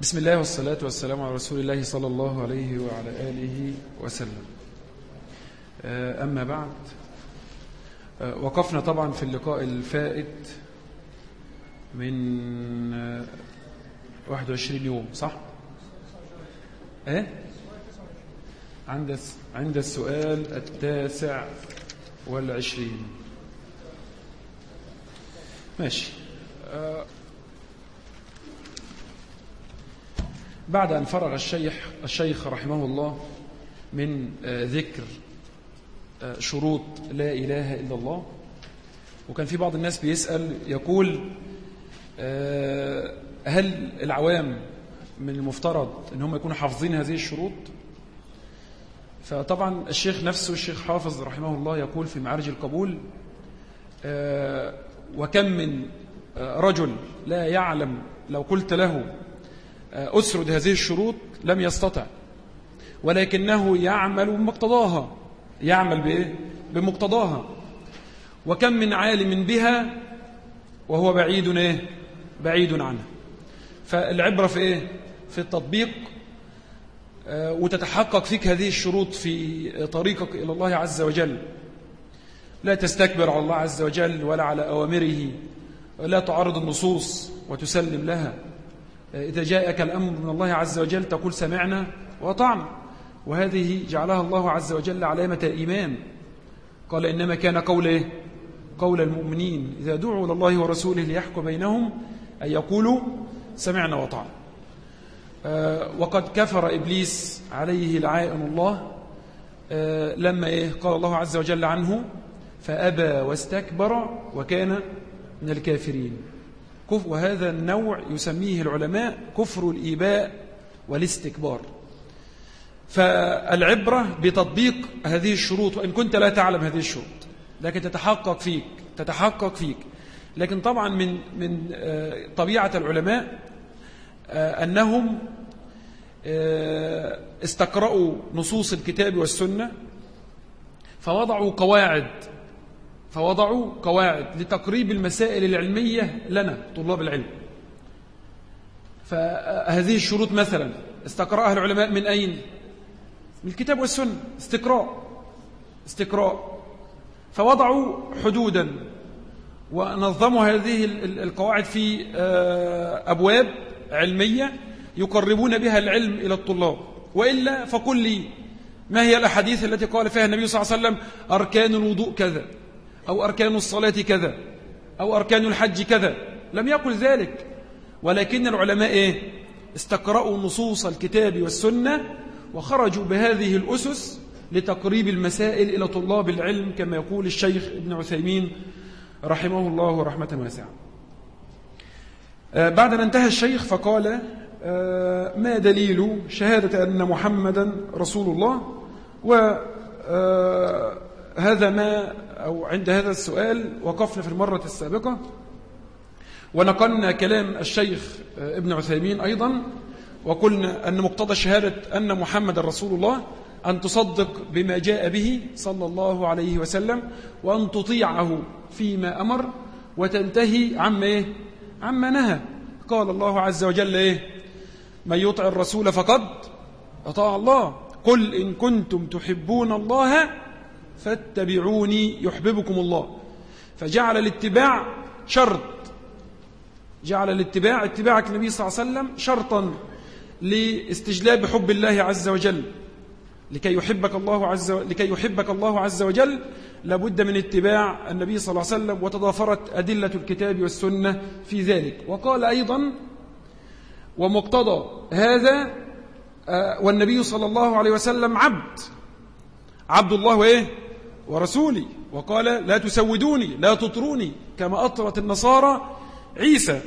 بسم الله والصلاة والسلام على رسول الله صلى الله عليه وعلى آله وسلم أما بعد وقفنا طبعا في اللقاء الفائت من 21 يوم صح؟ إيه؟ عند عند السؤال التاسع والعشرين ماشي بعد أن فرغ الشيخ الشيخ رحمه الله من ذكر شروط لا إله إلا الله. وكان في بعض الناس بيسأل يقول هل العوام من المفترض أن هم يكونوا حافظين هذه الشروط؟ فطبعا الشيخ نفسه الشيخ حافظ رحمه الله يقول في معارج القبول وكم من رجل لا يعلم لو قلت له أسرد هذه الشروط لم يستطع ولكنه يعمل بمقتضاها يعمل بإيه؟ بمقتضاها وكم من عالم بها وهو بعيد إيه؟ بعيد عنها فالعبرة في إيه؟ في التطبيق وتتحقق فيك هذه الشروط في طريقك إلى الله عز وجل لا تستكبر على الله عز وجل ولا على أوامره لا تعرض النصوص وتسلم لها إذا جاءك الأمر من الله عز وجل تقول سمعنا وطعنا وهذه جعلها الله عز وجل علامة الإيمان. قال إنما كان قول؟ قول المؤمنين إذا دعوا لله ورسوله ليحكم بينهم أن يقولوا سمعنا وطعنا وقد كفر إبليس عليه لعائن الله لما إيه؟ قال الله عز وجل عنه فأبى واستكبر وكان من الكافرين. وهذا النوع يسميه العلماء كفر الإيباء والاستكبار. فالعبرة بتطبيق هذه الشروط وإن كنت لا تعلم هذه الشروط لكن تتحقق فيك تتحقق فيك. لكن طبعا من من طبيعة العلماء أنهم استقرأوا نصوص الكتاب والسنة فوضعوا قواعد فوضعوا قواعد لتقريب المسائل العلمية لنا طلاب العلم. فهذه الشروط مثلا استقرأها العلماء من أين؟ من الكتاب والسنة. استقراء. استقراء. فوضعوا حدودا. ونظموا هذه القواعد في أبواب علمية يقربون بها العلم إلى الطلاب. وإلا فقل لي ما هي الأحاديث التي قال فيها النبي صلى الله عليه وسلم؟ أركان الوضوء كذا. أو أركان الصلاة كذا أو أركان الحج كذا. لم يقل ذلك. ولكن العلماء إيه؟ استقرأوا نصوص الكتاب والسنة وخرجوا بهذه الأسس لتقريب المسائل إلى طلاب العلم كما يقول الشيخ ابن عثيمين رحمه الله رحمة واسعة. بعد أن انتهى الشيخ فقال ما دليل شهادة أن محمدا رسول الله؟ وهذا ما أو عند هذا السؤال وقفنا في المرة السابقة ونقلنا كلام الشيخ ابن عثيمين أيضا وقلنا أن مقتضى شهادة أن محمد رسول الله أن تصدق بما جاء به صلى الله عليه وسلم وأن تطيعه فيما أمر وتنتهي عما إيه؟ عما نهى قال الله عز وجل إيه؟ من يطع الرسول فقد أطاع الله قل إن كنتم تحبون الله فاتبعوني يحببكم الله. فجعل الاتباع شرط. جعل الاتباع اتباعك النبي صلى الله عليه وسلم شرطا لاستجلاب حب الله عز وجل. لكي يحبك الله عز و... لكي يحبك الله عز وجل لابد من اتباع النبي صلى الله عليه وسلم وتضافرت أدلة الكتاب والسنة في ذلك. وقال أيضا ومقتضى هذا والنبي صلى الله عليه وسلم عبد. عبد الله وإيه ورسولي وقال لا تسودوني لا تطروني كما أطرت النصارى عيسى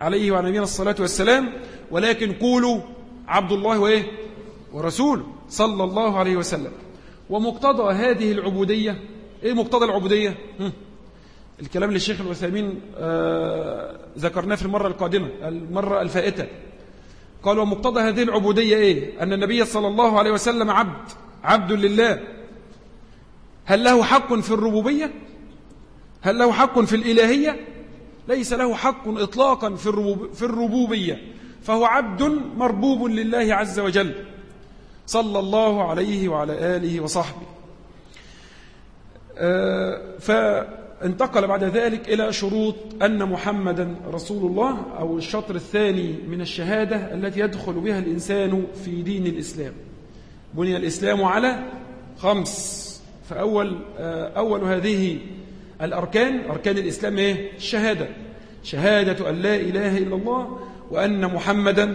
عليه وعلى نبينا الصلاة والسلام. ولكن قولوا عبد الله وإيه؟ ورسوله صلى الله عليه وسلم. ومقتضى هذه العبودية إيه مقتضى العبودية. الكلام للشيخ الوثامين آه ذكرناه في المرة القادمة المرة الفائتة. قال ومقتضى هذه العبودية إيه؟ أن النبي صلى الله عليه وسلم عبد عبد لله. هل له حق في الربوبية؟ هل له حق في الإلهية؟ ليس له حق إطلاقا في, الربوب في الربوبية. فهو عبد مربوب لله عز وجل صلى الله عليه وعلى آله وصحبه. آه، فانتقل بعد ذلك إلى شروط أن محمدا رسول الله أو الشطر الثاني من الشهادة التي يدخل بها الإنسان في دين الإسلام. بني الإسلام على خمس فأول آه، أول هذه الأركان أركان الإسلام إيه؟ الشهادة. شهادة أن لا إله إلا الله وأن محمدا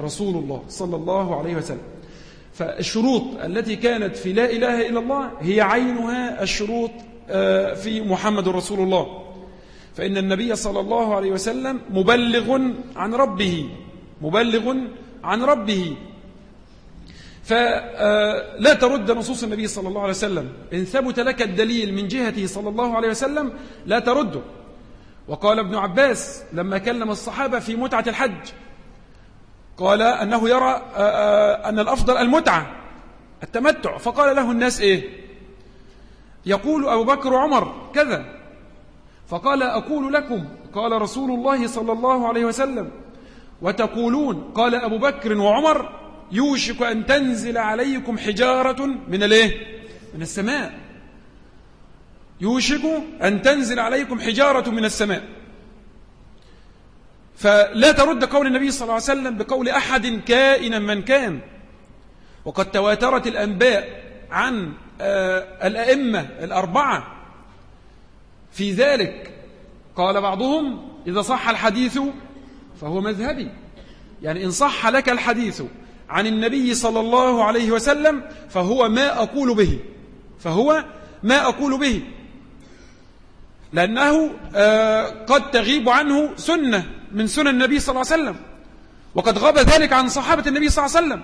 رسول الله صلى الله عليه وسلم. فالشروط التي كانت في لا إله إلا الله هي عينها الشروط آه، في محمد رسول الله. فإن النبي صلى الله عليه وسلم مبلغ عن ربه مبلغ عن ربه. فلا ترد نصوص النبي صلى الله عليه وسلم. إن ثبت لك الدليل من جهته صلى الله عليه وسلم لا ترده وقال ابن عباس لما كلم الصحابة في متعة الحج قال أنه يرى آه، آه، أن الأفضل المتعة التمتع. فقال له الناس إيه؟ يقول أبو بكر وعمر كذا. فقال أقول لكم قال رسول الله صلى الله عليه وسلم وتقولون قال أبو بكر وعمر يوشك أن تنزل عليكم حجارة من الإيه؟ من السماء. يوشك أن تنزل عليكم حجارة من السماء. فلا ترد قول النبي صلى الله عليه وسلم بقول أحد كائنا من كان. وقد تواترت الأنباء عن آه، الأئمة الأربعة. في ذلك قال بعضهم إذا صح الحديث فهو مذهبي. يعني إن صح لك الحديث. عن النبي صلى الله عليه وسلم فهو ما أقول به. فهو ما أقول به. لأنه آه، قد تغيب عنه سنة من سنن النبي صلى الله عليه وسلم. وقد غاب ذلك عن صحابة النبي صلى الله عليه وسلم.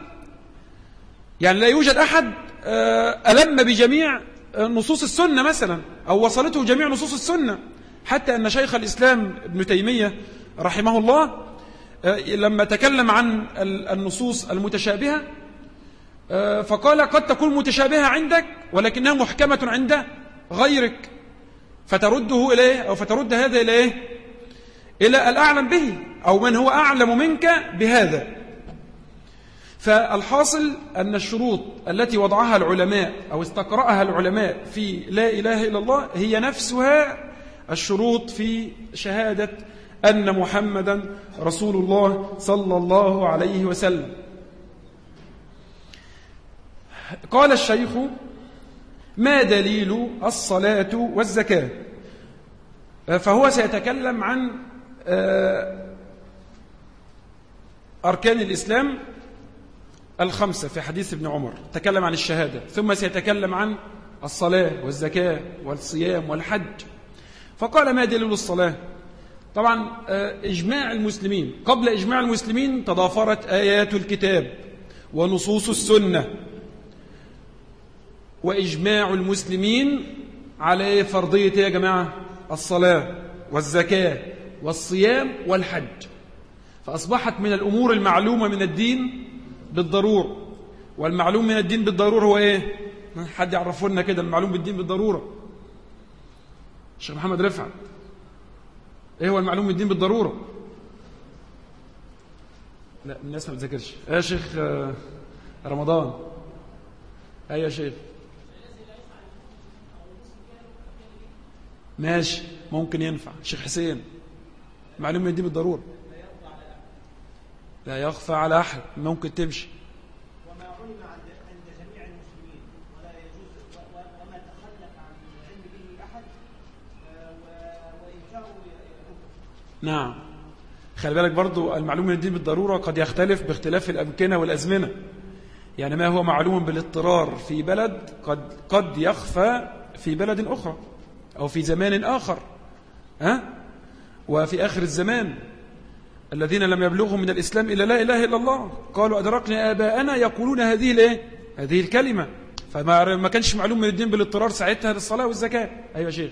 يعني لا يوجد أحد آه، ألم بجميع آه، نصوص السنة مثلا أو وصلته جميع نصوص السنة. حتى أن شيخ الإسلام ابن تيمية رحمه الله لما تكلم عن النصوص المتشابهة فقال قد تكون متشابهة عندك ولكنها محكمة عند غيرك فترده إليه أو فترد هذا إليه إلى الأعلم به أو من هو أعلم منك بهذا. فالحاصل أن الشروط التي وضعها العلماء أو استقرأها العلماء في لا إله إلا الله هي نفسها الشروط في شهادة أن محمدا رسول الله صلى الله عليه وسلم. قال الشيخ ما دليل الصلاة والزكاة؟ فهو سيتكلم عن آه، أركان الإسلام الخمسة في حديث ابن عمر. تكلم عن الشهادة ثم سيتكلم عن الصلاة والزكاة والصيام والحج. فقال ما دليل الصلاة؟ طبعا آه، إجماع المسلمين. قبل إجماع المسلمين تضافرت آيات الكتاب ونصوص السنة. وإجماع المسلمين على فرضية يا جماعة الصلاة والزكاة والصيام والحج. فأصبحت من الأمور المعلومة من الدين بالضرورة. والمعلوم من الدين بالضرورة هو إيه؟ حد يعرفوا لنا كده المعلوم بالدين بالضرورة. الشيخ محمد رفعت إيه هو المعلوم الدين بالضرورة؟ لا الناس ما بتذاكرش. يا شيخ آه، رمضان. إيه يا شيخ؟ ماشي ممكن ينفع. شيخ حسين معلومة دي بالضرورة. لا يخفى على أحد ممكن تمشي وما علم عند جميع المسلمين ولا يجوز وما تخلف عن العلم به أحد نعم. خلي بالك برضو المعلوم من الدين بالضرورة قد يختلف باختلاف الأمكنة والأزمنة. يعني ما هو معلوم بالاضطرار في بلد قد, قد يخفى في بلد أخرى أو في زمان آخر ها؟ وفي آخر الزمان. الذين لم يبلغوا من الإسلام إلا لا إله إلا الله قالوا أدركنا آباءنا يقولون هذه الإيه؟ هذه الكلمة. فما ما كانش معلوم من الدين بالاضطرار ساعتها للصلاة والزكاة. أيها شيخ.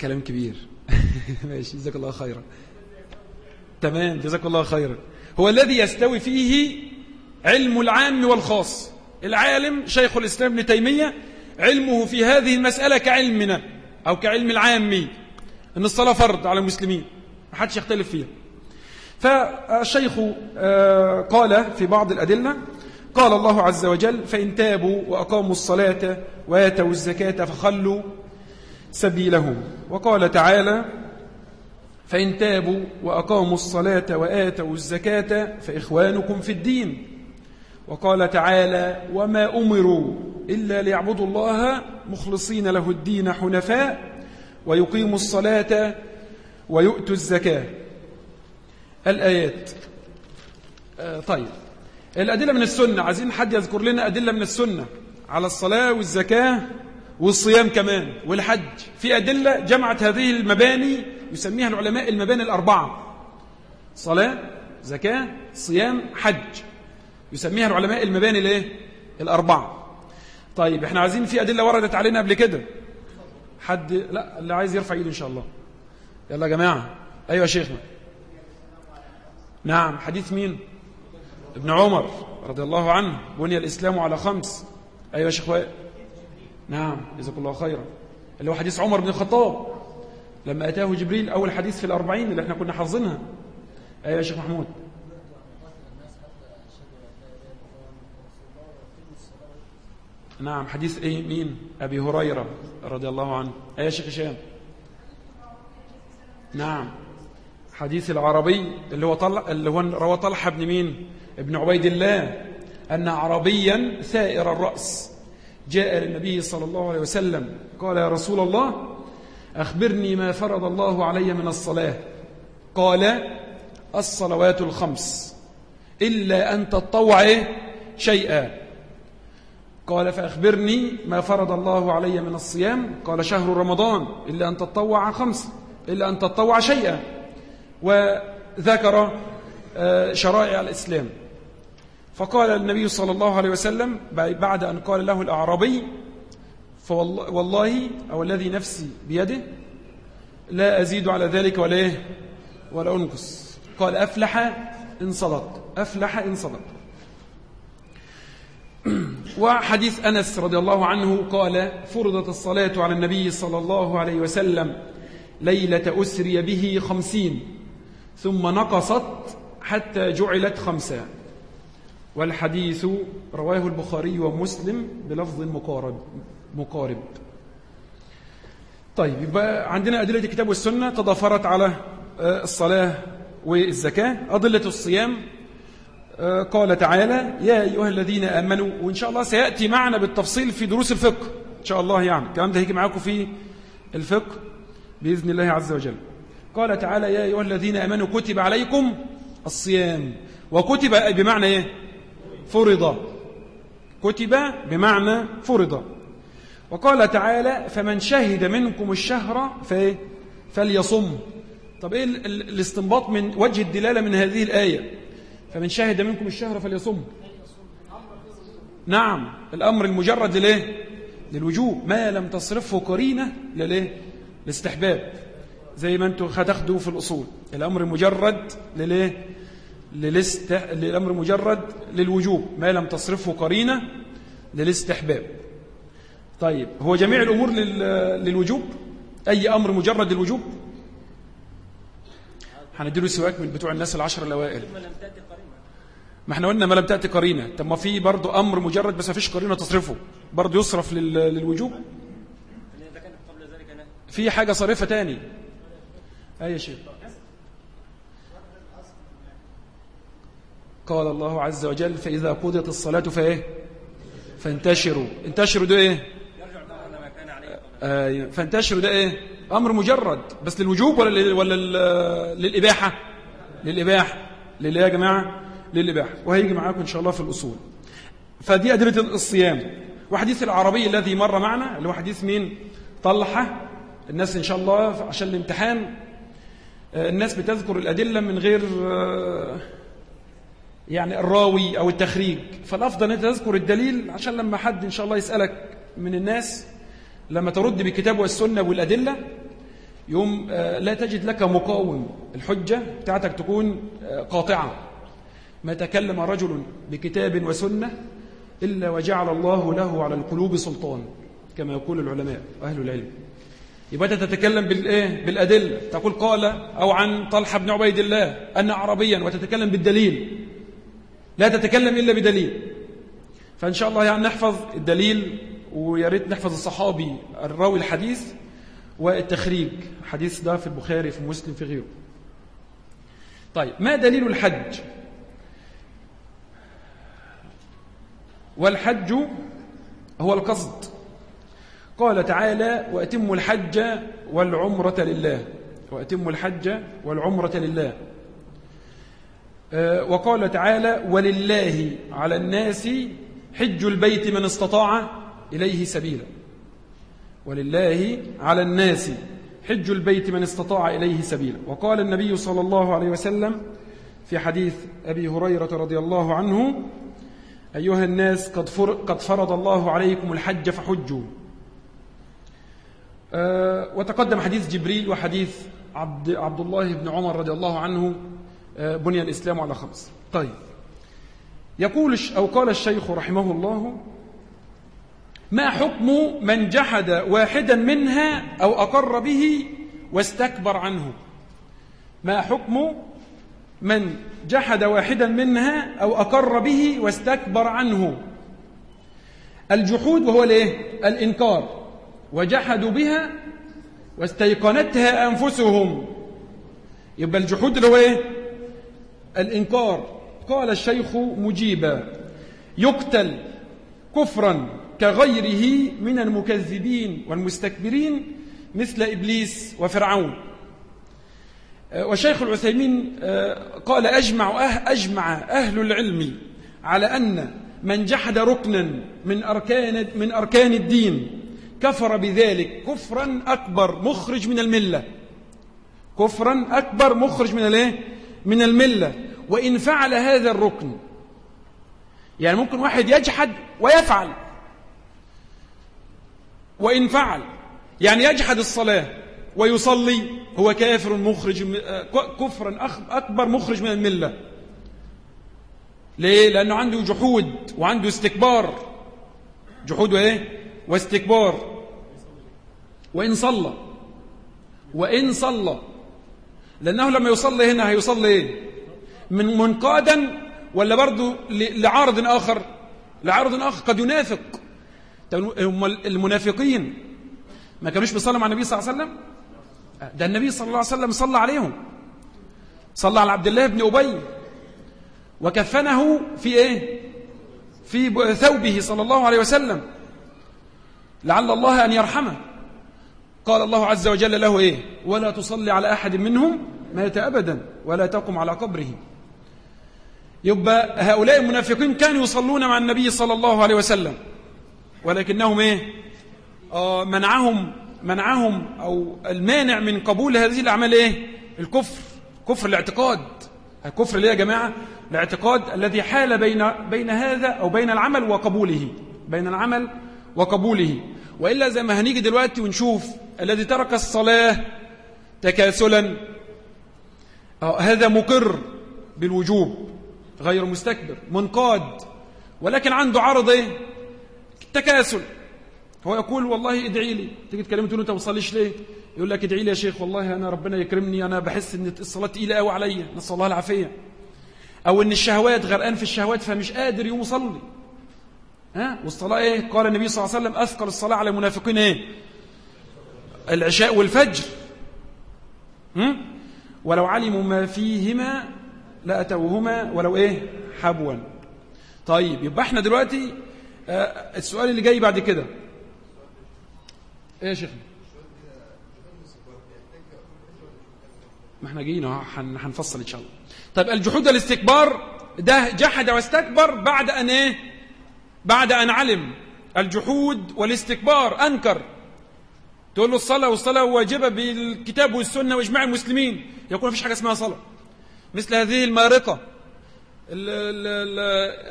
كلام كبير. ماشي جزاك الله خيرا. تمام جزاك الله خيرا. هو الذي يستوي فيه علم العام والخاص. العالم شيخ الإسلام ابن تيمية علمه في هذه المسألة كعلمنا أو كعلم العامي أن الصلاة فرض على المسلمين ما حدش يختلف فيها. فالشيخ آه، قال في بعض الأدلة قال الله عز وجل فإن تابوا وأقاموا الصلاة وآتوا الزكاة فخلوا سبيلهم. وقال تعالى فإن تابوا وأقاموا الصلاة وآتوا الزكاة فإخوانكم في الدين. وقال تعالى وما أمروا إلا ليعبدوا الله مخلصين له الدين حنفاء ويقيموا الصلاة ويؤتوا الزكاة. الآيات. آه طيب. الأدلة من السنة. عايزين حد يذكر لنا أدلة من السنة على الصلاة والزكاة؟ والصيام كمان والحج. في أدلة جمعت هذه المباني يسميها العلماء المباني الأربعة. صلاة زكاة صيام حج. يسميها العلماء المباني الإيه؟ الأربعة. طيب إحنا عايزين في أدلة وردت علينا قبل كده. حد؟ لا اللي عايز يرفع إيده إن شاء الله. يلا يا جماعة. أيوة يا شيخنا. نعم حديث مين؟ ابن عمر رضي الله عنه. بني الإسلام على خمس. أيوة يا شيخ نعم جزاك الله خيرا. اللي هو حديث عمر بن الخطاب. لما أتاه جبريل أول حديث في الأربعين اللي إحنا كنا حافظينها. أيوة يا شيخ محمود. نعم حديث إيه؟ مين؟ أبي هريرة رضي الله عنه. أيوة يا شيخ هشام. نعم. حديث العربي اللي هو طلع اللي هو روى طلحة بن مين؟ ابن عبيد الله. أن عربيا ثائر الرأس. جاء للنبي صلى الله عليه وسلم قال يا رسول الله أخبرني ما فرض الله علي من الصلاة. قال الصلوات الخمس إلا أن تطوع؟ شيئا. قال فأخبرني ما فرض الله علي من الصيام. قال شهر رمضان إلا أن تطوع خمس إلا أن تطوع شيئا. وذكر آه، شرائع الإسلام. فقال النبي صلى الله عليه وسلم بعد أن قال له الأعرابي فوالله أو الذي نفسي بيده لا أزيد على ذلك ولا إيه؟ ولا أنقص. قال أفلح إن صدق. أفلح إن صدق. وحديث أنس رضي الله عنه قال فرضت الصلاة على النبي صلى الله عليه وسلم ليلة أسري به خمسين ثم نقصت حتى جعلت خمسة. والحديث رواه البخاري ومسلم بلفظ مقارب مقارب. طيب يبقى عندنا أدلة الكتاب والسنة تضافرت على آه، الصلاة والزكاة. أضلة الصيام آه، قال تعالى يا أيها الذين آمنوا وإن شاء الله سيأتي معنا بالتفصيل في دروس الفقه. إن شاء الله يعني. الكلام ده هيجي معاكم في الفقه بإذن الله عز وجل. قال تعالى يا أيها الذين آمنوا كتب عليكم الصيام. وكتب بمعنى إيه؟ فرض. كتب بمعنى فرض. وقال تعالى فمن شهد منكم الشهر فليصم. طب إيه الاستنباط من وجه الدلالة من هذه الآية؟ فمن شهد منكم الشهر فليصم. نعم الأمر المجرد لليه للوجوب. ما لم تصرفه قرينة لليه الاستحباب زي ما أنتم هتاخدوا في الأصول. الأمر المجرد لليه للاست... للأمر مجرد للوجوب ما لم تصرفه قرينة للاستحباب. طيب هو جميع الأمور لل... للوجوب؟ أي أمر مجرد للوجوب؟ هنديله سواك من بتوع الناس العشر الأوائل ما إحنا قلنا ما لم تأتي قرينة. طب ما في برضه أمر مجرد بس ما فيش قرينة تصرفه. برضه يصرف لل... للوجوب؟ في حاجة صريفة تاني. أي شيء قال الله عز وجل فإذا قضيت الصلاة فإيه؟ فانتشروا. انتشروا ده إيه؟ آه فانتشروا ده إيه؟ أمر مجرد. بس للوجوب ولا ولا للإباحة؟ للإباحة. لله يا جماعة؟ للإباحة. وهيجي معاكم إن شاء الله في الأصول. فدي أدلة الصيام. وحديث العربي الذي مر معنا اللي هو حديث مين؟ طلحة. الناس إن شاء الله عشان الامتحان آه، الناس بتذكر الأدلة من غير آه، يعني الراوي أو التخريج. فالأفضل أن تذكر الدليل عشان لما حد إن شاء الله يسألك من الناس لما ترد بالكتاب والسنة والأدلة يوم آه، لا تجد لك مقاوم. الحجة بتاعتك تكون آه، قاطعة. ما تكلم رجل بكتاب وسنة إلا وجعل الله له على القلوب سلطان كما يقول العلماء أهل العلم. يبقى أنت تتكلم بالإيه؟ بالأدلة. تقول قال أو عن طلحة بن عبيد الله أن عربيا وتتكلم بالدليل. لا تتكلم إلا بدليل. فإن شاء الله يعني نحفظ الدليل ويا ريت نحفظ الصحابي الراوي الحديث والتخريج. الحديث ده في البخاري في مسلم في غيره. طيب ما دليل الحج؟ والحج هو القصد. قال تعالى وأتم الحج والعمرة لله. وأتم الحج والعمرة لله. وقال تعالى ولله على الناس حج البيت من استطاع إليه سبيلا. ولله على الناس حج البيت من استطاع إليه سبيلا. وقال النبي صلى الله عليه وسلم في حديث أبي هريرة رضي الله عنه أيها الناس قد, قد فرض الله عليكم الحج فحجوا. أه وتقدم حديث جبريل وحديث عبد, عبد الله بن عمر رضي الله عنه بني الإسلام على خمس. طيب. يقول أو قال الشيخ رحمه الله ما حكم من جحد واحدا منها أو أقر به واستكبر عنه؟ ما حكم من جحد واحدا منها أو أقر به واستكبر عنه؟ الجحود وهو الايه الإنكار. وجحدوا بها واستيقنتها أنفسهم. يبقى الجحود اللي هو إيه؟ الإنكار. قال الشيخ مجيبا يقتل كفرا كغيره من المكذبين والمستكبرين مثل إبليس وفرعون. آه، وشيخ العثيمين آه، قال أجمع, أه أجمع أهل العلم على أن من جحد ركنا من أركان, من أركان الدين كفر بذلك. كفرا أكبر مخرج من الملة. كفرا أكبر مخرج من الإيه؟ من الملة وإن فعل هذا الركن. يعني ممكن واحد يجحد ويفعل. وإن فعل يعني يجحد الصلاة ويصلي هو كافر مخرج كفرا أكبر مخرج من الملة. ليه؟ لأنه عنده جحود وعنده استكبار. جحود وإيه؟ واستكبار. وإن صلى. وإن صلى. لأنه لما يصلي هنا هيصلي إيه؟ من منقادا ولا برضه لعارض آخر؟ لعارض آخر قد ينافق. هم المنافقين ما كانوش بيصلوا مع النبي صلى الله عليه وسلم؟ ده النبي صلى الله عليه وسلم صلى عليهم. صلى على عبد الله بن أبي وكفنه في إيه؟ في ثوبه صلى الله عليه وسلم. لعل الله أن يرحمه. قال الله عز وجل له إيه؟ ولا تصلي على أحد منهم مات أبدا ولا تقم على قبره. يبقى هؤلاء المنافقين كانوا يصلون مع النبي صلى الله عليه وسلم. ولكنهم إيه؟ آه منعهم منعهم أو المانع من قبول هذه الأعمال إيه؟ الكفر كفر الاعتقاد. الكفر ليه يا جماعة الاعتقاد الذي حال بين بين هذا أو بين العمل وقبوله بين العمل وقبوله. وإلا زي ما هنيجي دلوقتي ونشوف الذي ترك الصلاة تكاسلا. آه هذا مقر بالوجوب غير مستكبر منقاد ولكن عنده عرض إيه؟ تكاسل. هو يقول والله ادعي لي. تيجي تكلمه تقول انت ما ليه؟ يقول لك ادعي لي يا شيخ والله أنا ربنا يكرمني أنا بحس إن الصلاة تقيلة قوي عليا نسأل الله العافية. أو إن الشهوات غرقان في الشهوات فمش قادر يقوم يصلي. ها؟ والصلاة إيه؟ قال النبي صلى الله عليه وسلم أثقل الصلاة على المنافقين إيه؟ العشاء والفجر. هم؟ ولو علموا ما فيهما لأتوهما ولو إيه؟ حبوا. طيب يبقى إحنا دلوقتي آه، السؤال اللي جاي بعد كده. إيه يا شيخ ما إحنا جايين هنفصل إن شاء الله. طيب الجحود والاستكبار ده جحد واستكبر بعد أن إيه؟ بعد أن علم الجحود والاستكبار أنكر. تقول له الصلاة والصلاة واجبة بالكتاب والسنة وإجماع المسلمين. يقول ما فيش حاجة اسمها صلاة. مثل هذه المارقة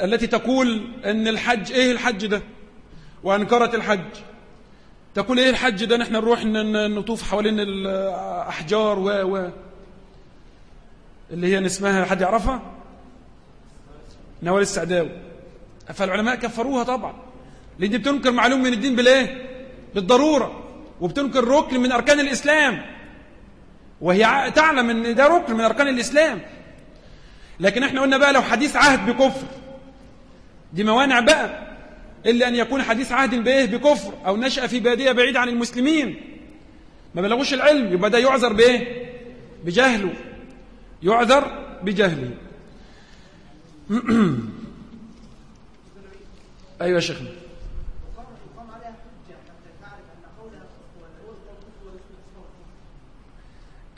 التي تقول إن الحج إيه الحج ده؟ وأنكرت الحج. تقول إيه الحج ده؟ نحن نروح نطوف حوالين الأحجار و و اللي هي اسمها حد يعرفها؟ نوال السعداوي. فالعلماء كفروها طبعا. لأن دي بتنكر معلوم من الدين بالإيه؟ بالضرورة. وبتنكر ركن من أركان الإسلام. وهي تعلم أن ده ركن من أركان الإسلام. لكن إحنا قلنا بقى لو حديث عهد بكفر دي موانع بقى. إلا أن يكون حديث عهد بإيه؟ بكفر. أو نشأ في بادية بعيد عن المسلمين. ما بلغوش العلم يبقى ده يعذر بإيه؟ بجهله. يعذر بجهله. أيوة يا شيخنا.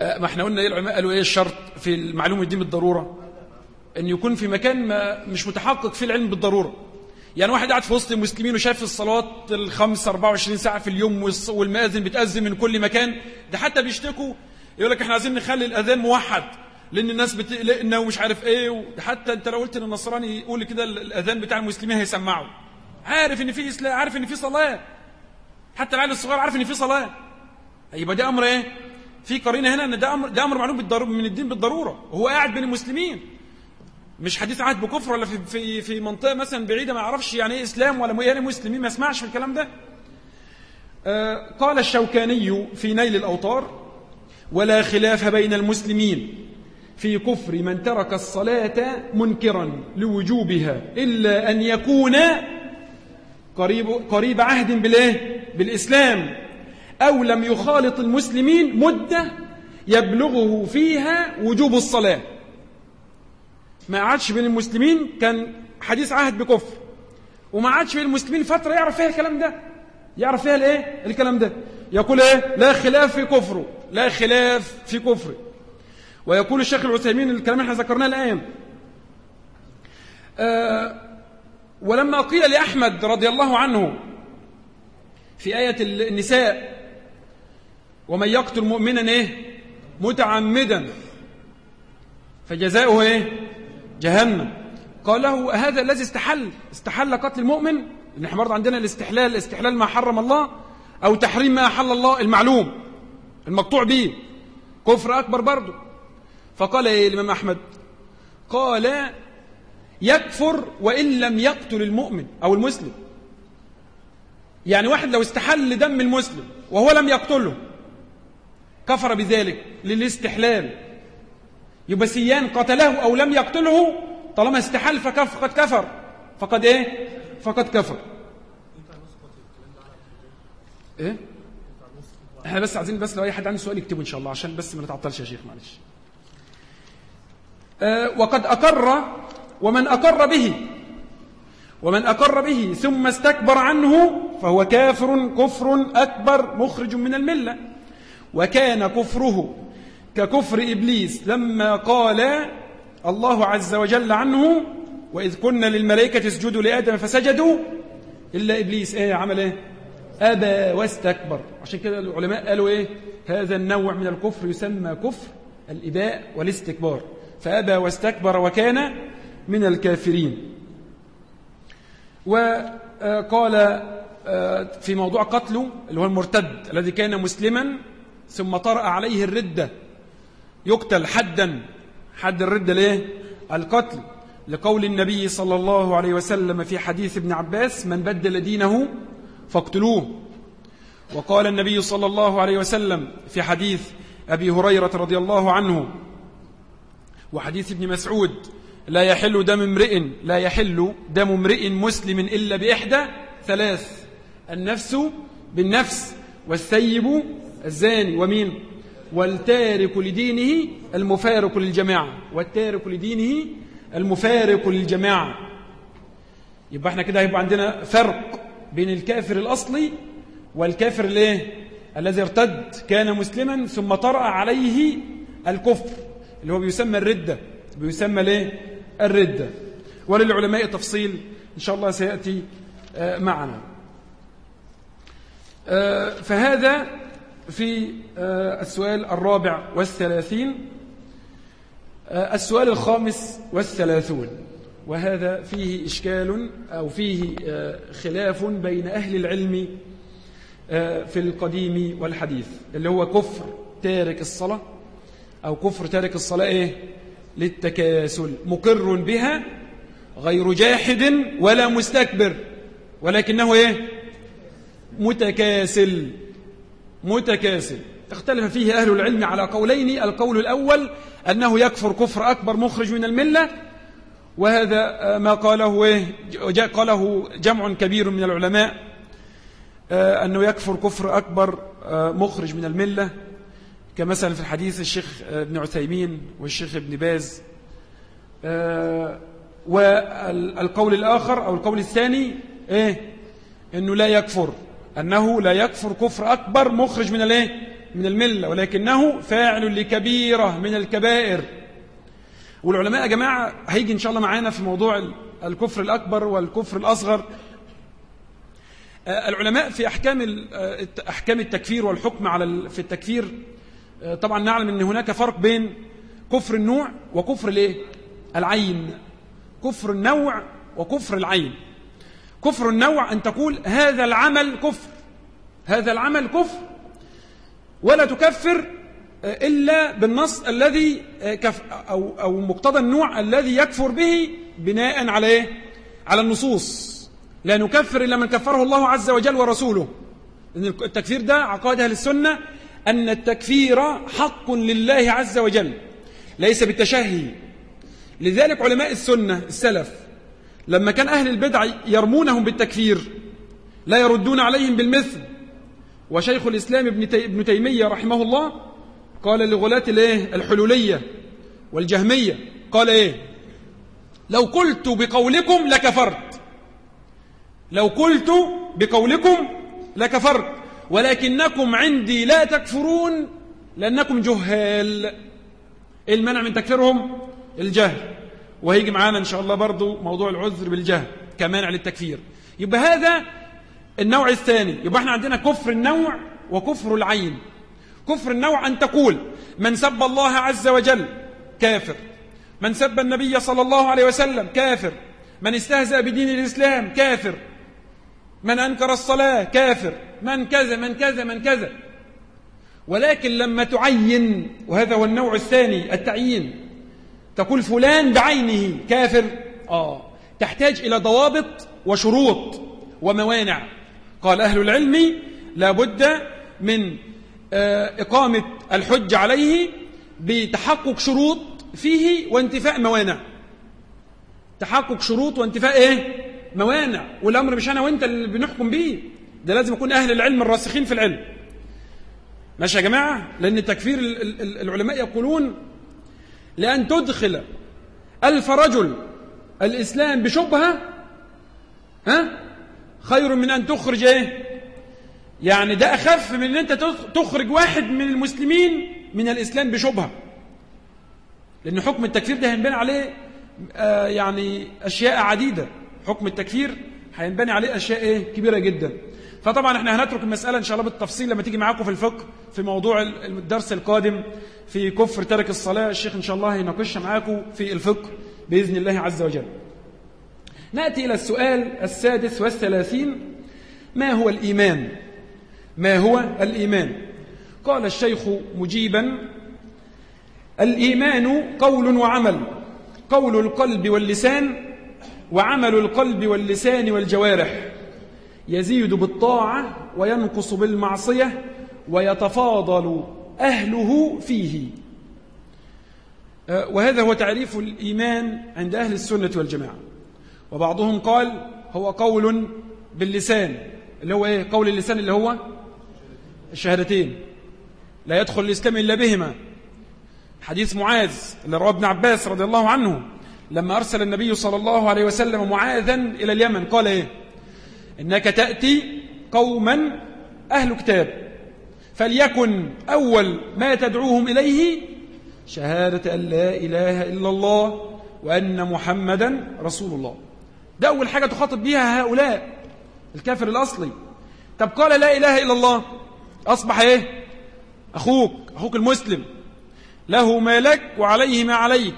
آه، ما إحنا قلنا إيه العلماء قالوا إيه الشرط في المعلومة دي بالضروره إن يكون في مكان ما مش متحقق فيه العلم بالضرورة. يعني واحد قاعد في وسط المسلمين وشاف الصلوات الخمس 24 ساعة في اليوم والمآذن بتأذن من كل مكان ده حتى بيشتكوا. يقول لك إحنا عايزين نخلي الأذان موحد لأن الناس بتقلقنا ومش عارف إيه حتى أنت لو قلت للنصراني يقول كده الأذان بتاع المسلمين هيسمعوا عارف إن في إسلام عارف إن في صلاة. حتى العيال الصغير عارف إن في صلاة. يبقى ده أمر إيه؟ في قرينة هنا إن ده أمر ده أمر معلوم من الدين بالضرورة. وهو قاعد بين المسلمين. مش حديث عهد بكفر ولا في في في منطقة مثلا بعيدة ما يعرفش يعني إيه إسلام ولا يعني مسلمين ما يسمعش في الكلام ده. آه قال الشوكاني في نيل الأوطار ولا خلاف بين المسلمين في كفر من ترك الصلاة منكرا لوجوبها إلا أن يكون قريب, قريب عهد بالإيه؟ بالإسلام. أو لم يخالط المسلمين مدة يبلغه فيها وجوب الصلاة. ما عادش بين المسلمين كان حديث عهد بكفر. وما عادش بين المسلمين فترة يعرف فيها الكلام ده. يعرف فيها الإيه؟ الكلام ده. يقول إيه؟ لا خلاف في كفره لا خلاف في كفره ويقول الشيخ العثيمين الكلام اللي إحنا ذكرناه الآن. آه ولما قيل لأحمد رضي الله عنه في آية النساء ومن يقتل مؤمنا إيه؟ متعمدا. فجزاؤه إيه؟ جهنم. قال له هذا الذي استحل استحل قتل المؤمن؟ ان إحنا برضه عندنا الاستحلال الاستحلال ما حرم الله أو تحريم ما أحل الله المعلوم المقطوع به. كفر أكبر برضه. فقال إيه الإمام أحمد؟ قال يكفر وإن لم يقتل المؤمن أو المسلم. يعني واحد لو استحل دم المسلم وهو لم يقتله كفر بذلك للاستحلال. يبقى سيان قتله أو لم يقتله طالما استحل فقد كفر. فقد إيه؟ فقد كفر. إيه؟ إحنا بس عايزين بس لو أي حد عنده سؤال يكتبه إن شاء الله عشان بس ما نتعطلش يا شيخ معلش. آه وقد أقر ومن أقر به ومن أقر به ثم استكبر عنه فهو كافر كفر أكبر مخرج من الملة. وكان كفره ككفر إبليس لما قال الله عز وجل عنه وإذ كنا للملائكة اسجدوا لآدم فسجدوا. إلا إبليس إيه عمل إيه؟ أبى واستكبر. عشان كده العلماء قالوا إيه؟ هذا النوع من الكفر يسمى كفر الإباء والاستكبار. فأبى واستكبر وكان من الكافرين. وقال آه، في موضوع قتله اللي هو المرتد الذي كان مسلما ثم طرأ عليه الردة. يقتل حدا حد الردة ليه؟ القتل. لقول النبي صلى الله عليه وسلم في حديث ابن عباس من بدل دينه فاقتلوه. وقال النبي صلى الله عليه وسلم في حديث أبي هريرة رضي الله عنه وحديث ابن مسعود لا يحل دم امرئ لا يحل دم امرئ مسلم إلا بإحدى. ثلاث النفس بالنفس والثيب الزاني. ومين؟ والتارك لدينه المفارق للجماعة. والتارك لدينه المفارق للجماعة. يبقى إحنا كده هيبقى عندنا فرق بين الكافر الأصلي والكافر الإيه؟ الذي ارتد كان مسلما ثم طرأ عليه الكفر اللي هو بيسمى الردة. بيسمى الإيه؟ الردة. وللعلماء تفصيل. إن شاء الله سيأتي آه، معنا. آه، فهذا في آه، السؤال الرابع والثلاثين. السؤال الخامس والثلاثون. وهذا فيه إشكال أو فيه خلاف بين أهل العلم في القديم والحديث. اللي هو كفر تارك الصلاة أو كفر تارك الصلاة إيه؟ للتكاسل مقر بها غير جاحد ولا مستكبر ولكنه إيه؟ متكاسل متكاسل اختلف فيه أهل العلم على قولين القول الأول أنه يكفر كفر أكبر مخرج من الملة وهذا ما قاله إيه؟ قاله جمع كبير من العلماء آه، أنه يكفر كفر أكبر آه، مخرج من الملة كمثلا في الحديث الشيخ ابن عثيمين والشيخ ابن باز. آه، والقول الآخر أو القول الثاني إيه؟ أنه لا يكفر. أنه لا يكفر كفر أكبر مخرج من الإيه؟ من الملة. ولكنه فاعل لكبيرة من الكبائر. والعلماء يا جماعة هيجي إن شاء الله معانا في موضوع الكفر الأكبر والكفر الأصغر. آه، العلماء في أحكام آه، أحكام التكفير والحكم على في التكفير طبعا نعلم أن هناك فرق بين كفر النوع وكفر الإيه؟ العين. كفر النوع وكفر العين. كفر النوع أن تقول هذا العمل كفر. هذا العمل كفر. ولا تكفر إلا بالنص الذي كف أو, أو مقتضى النوع الذي يكفر به بناء على إيه؟ على النصوص. لا نكفر إلا من كفره الله عز وجل ورسوله. إن التكفير ده عقائد أهل السنة أن التكفير حق لله عز وجل ليس بالتشهي لذلك علماء السنة السلف لما كان أهل البدع يرمونهم بالتكفير لا يردون عليهم بالمثل. وشيخ الإسلام ابن تيمية رحمه الله قال لغلاة الإيه؟ الحلولية والجهمية قال إيه؟ لو قلت بقولكم لكفرت. لو قلت بقولكم لكفرت. ولكنكم عندي لا تكفرون لأنكم جهال. إيه المنع من تكفيرهم؟ الجهل. وهيجي معانا إن شاء الله برضو موضوع العذر بالجهل كمانع للتكفير. يبقى هذا النوع الثاني. يبقى إحنا عندنا كفر النوع وكفر العين. كفر النوع أن تقول من سب الله عز وجل كافر. من سب النبي صلى الله عليه وسلم كافر. من استهزأ بدين الإسلام كافر. من أنكر الصلاة كافر من كذا من كذا من كذا. ولكن لما تعين وهذا هو النوع الثاني التعيين. تقول فلان بعينه كافر. آه. تحتاج إلى ضوابط وشروط وموانع. قال أهل العلم لابد من آه، إقامة الحج عليه بتحقق شروط فيه وانتفاء موانع. تحقق شروط وانتفاء إيه؟ موانع والأمر مش أنا وأنت اللي بنحكم بيه. ده لازم يكون أهل العلم الراسخين في العلم. ماشي يا جماعة؟ لأن تكفير العلماء يقولون لأن تدخل ألف رجل الإسلام بشبهة ها؟ خير من أن تخرج إيه؟ يعني ده أخف من أن أنت تخرج واحد من المسلمين من الإسلام بشبهة. لأن حكم التكفير ده هينبني عليه آه يعني أشياء عديدة. حكم التكفير هينبني عليه أشياء إيه؟ كبيرة جدا. فطبعا إحنا هنترك المسألة إن شاء الله بالتفصيل لما تيجي معاكم في الفقه في موضوع الدرس القادم في كفر ترك الصلاة. الشيخ إن شاء الله هيناقشها معاكم في الفقه بإذن الله عز وجل. نأتي إلى السؤال السادس والثلاثين. ما هو الإيمان؟ ما هو الإيمان؟ قال الشيخ مجيبا الإيمان قول وعمل قول القلب واللسان وعمل القلب واللسان والجوارح. يزيد بالطاعة وينقص بالمعصية ويتفاضل أهله فيه. وهذا هو تعريف الإيمان عند أهل السنة والجماعة. وبعضهم قال هو قول باللسان اللي هو إيه؟ قول اللسان اللي هو الشهادتين. لا يدخل الإسلام إلا بهما. حديث معاذ اللي رواه ابن عباس رضي الله عنه. لما أرسل النبي صلى الله عليه وسلم معاذا إلى اليمن قال إيه؟ إنك تأتي قوما أهل كتاب فليكن أول ما تدعوهم إليه شهادة أن لا إله إلا الله وأن محمدا رسول الله. ده أول حاجة تخاطب بها هؤلاء الكافر الأصلي. طب قال لا إله إلا الله أصبح إيه؟ أخوك أخوك المسلم له ما لك وعليه ما عليك.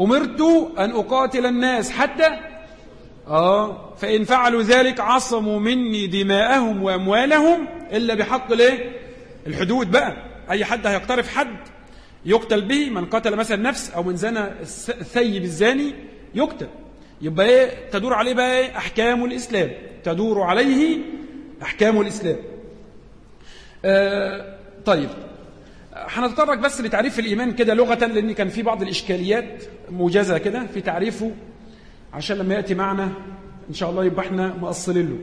أمرت أن أقاتل الناس حتى آه فإن فعلوا ذلك عصموا مني دماءهم وأموالهم إلا بحق الإيه؟ الحدود بقى. أي حد هيقترف حد يقتل به من قتل مثلا نفس أو من زنى الثيب الزاني يقتل. يبقى إيه؟ تدور عليه بقى إيه؟ أحكام الإسلام. تدور عليه أحكام الإسلام. آه طيب. هنتطرق بس لتعريف الإيمان كده لغة لأن كان في بعض الإشكاليات موجزة كده في تعريفه عشان لما يأتي معنا إن شاء الله يبقى إحنا مؤصلين له.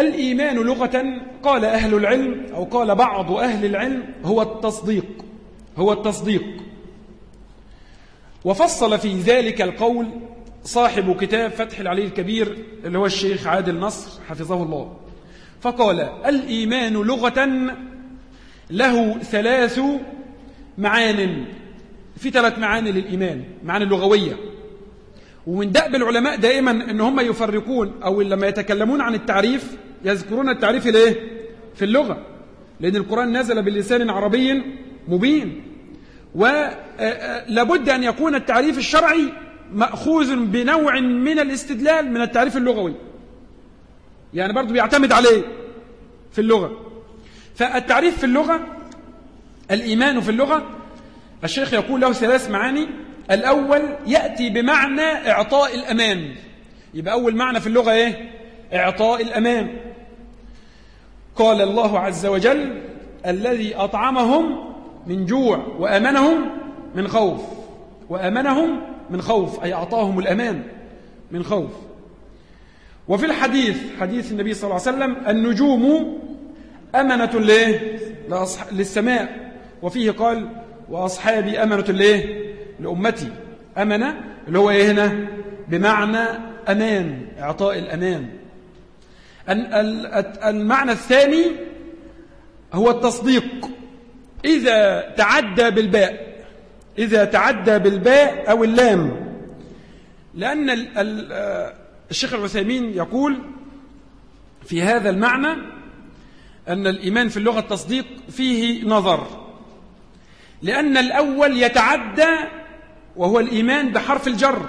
الإيمان لغة قال أهل العلم أو قال بعض أهل العلم هو التصديق هو التصديق. وفصل في ذلك القول صاحب كتاب فتح العلي الكبير اللي هو الشيخ عادل نصر حفظه الله. فقال الإيمان لغة له ثلاث معان في ثلاث معاني للإيمان معاني اللغوية ومن دأب العلماء دائما إن هم يفرقون أو لما يتكلمون عن التعريف يذكرون التعريف الايه في اللغة. لأن القرآن نزل بلسان عربي مبين. ولابد أن يكون التعريف الشرعي مأخوذ بنوع من الاستدلال من التعريف اللغوي. يعني برضو بيعتمد عليه في اللغة. فالتعريف في اللغة الإيمان في اللغة الشيخ يقول له ثلاث معاني. الأول يأتي بمعنى إعطاء الأمان يبقى أول معنى في اللغة إيه؟ إعطاء الأمان قال الله عز وجل الذي أطعمهم من جوع وأمنهم من خوف. وأمنهم من خوف أي أعطاهم الأمان من خوف. وفي الحديث حديث النبي صلى الله عليه وسلم النجوم أمنة ليه؟ للسماء. وفيه قال وأصحابي أمنة ليه؟ لأمتي. أمنة اللي هو إيه هنا؟ بمعنى أمان إعطاء الأمان. المعنى الثاني هو التصديق. إذا تعدى بالباء إذا تعدى بالباء أو اللام. لأن الشيخ العثيمين يقول في هذا المعنى أن الإيمان في اللغة التصديق فيه نظر. لأن الأول يتعدى وهو الإيمان بحرف الجر.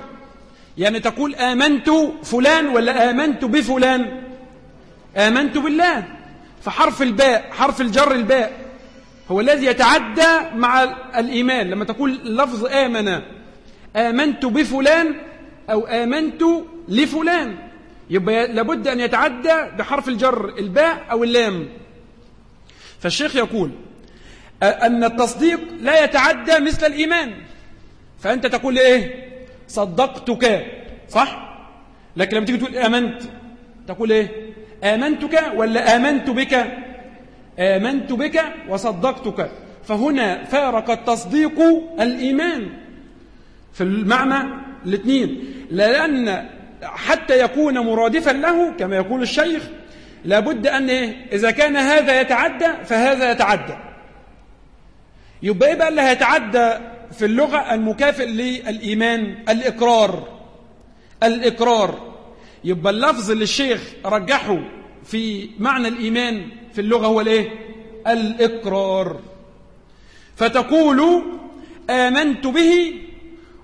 يعني تقول آمنت فلان ولا آمنت بفلان. آمنت بالله. فحرف الباء حرف الجر الباء هو الذي يتعدى مع الإيمان. لما تقول لفظ آمن آمنت بفلان أو آمنت لفلان يبقى لابد أن يتعدى بحرف الجر الباء أو اللام. فالشيخ يقول أن التصديق لا يتعدى مثل الإيمان. فأنت تقول إيه؟ صدقتك. صح؟ لكن لما تيجي تقول آمنت تقول إيه؟ آمنتك ولا آمنت بك؟ آمنت بك وصدقتك. فهنا فارق التصديق الإيمان في المعنى الاثنين لأن حتى يكون مرادفا له كما يقول الشيخ لابد أن إيه؟ إذا كان هذا يتعدى فهذا يتعدى يبقى إيه بقى اللي هيتعدى في اللغة المكافئ للإيمان الإقرار الإقرار يبقى اللفظ اللي الشيخ رجحه في معنى الإيمان في اللغة هو الإيه؟ الإقرار فتقول آمنت به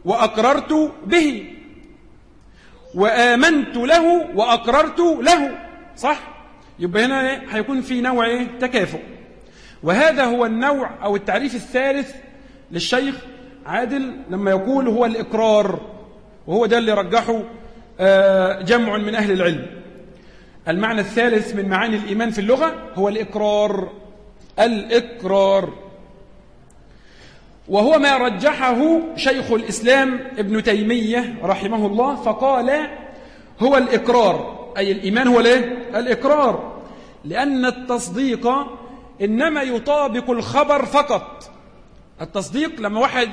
وأقررت به وآمنت له وأقررت له صح؟ يبقى هنا إيه؟ هيكون في نوع إيه؟ تكافؤ. وهذا هو النوع أو التعريف الثالث للشيخ عادل لما يقول هو الإقرار وهو ده اللي رجحه آه، جمع من أهل العلم. المعنى الثالث من معاني الإيمان في اللغة هو الإقرار. الإقرار. وهو ما رجحه شيخ الإسلام ابن تيمية رحمه الله فقال هو الإقرار. أي الإيمان هو الايه الإقرار. لأن التصديق إنما يطابق الخبر فقط. التصديق لما واحد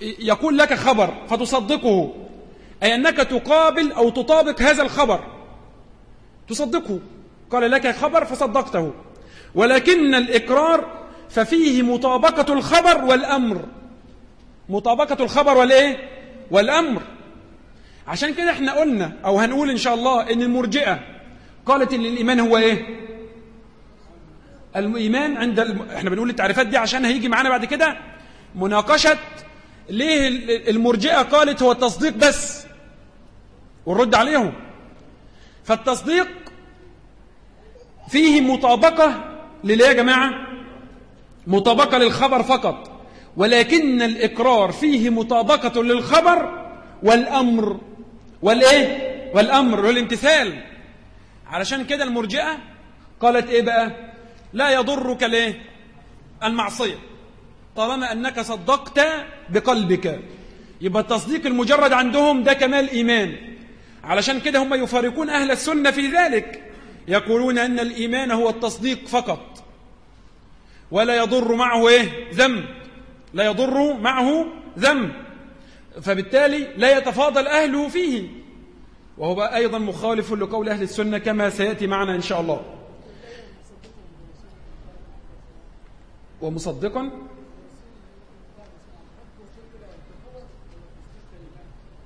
يقول لك خبر فتصدقه أي أنك تقابل أو تطابق هذا الخبر. تصدقه. قال لك خبر فصدقته. ولكن الإقرار ففيه مطابقة الخبر والأمر. مطابقة الخبر والإيه؟ والأمر. عشان كده إحنا قلنا أو هنقول إن شاء الله إن المرجئة قالت إن الإيمان هو إيه؟ الإيمان عند الم... إحنا بنقول التعريفات دي عشان هيجي معانا بعد كده. مناقشة ليه المرجئة قالت هو التصديق بس ونرد عليهم. فالتصديق فيه مطابقة لليه يا جماعة؟ مطابقة للخبر فقط. ولكن الإقرار فيه مطابقة للخبر والأمر والإيه؟ والأمر والامتثال. علشان كده المرجئة قالت إيه بقى؟ لا يضرك ليه؟ المعصية. طالما أنك صدقت بقلبك. يبقى التصديق المجرد عندهم ده كمال إيمان. علشان كده هم يفارقون أهل السنة في ذلك. يقولون أن الإيمان هو التصديق فقط. ولا يضر معه إيه؟ ذنب. لا يضر معه ذنب. فبالتالي لا يتفاضل أهله فيه. وهو أيضا مخالف لقول أهل السنة كما سيأتي معنا إن شاء الله. ومصدقا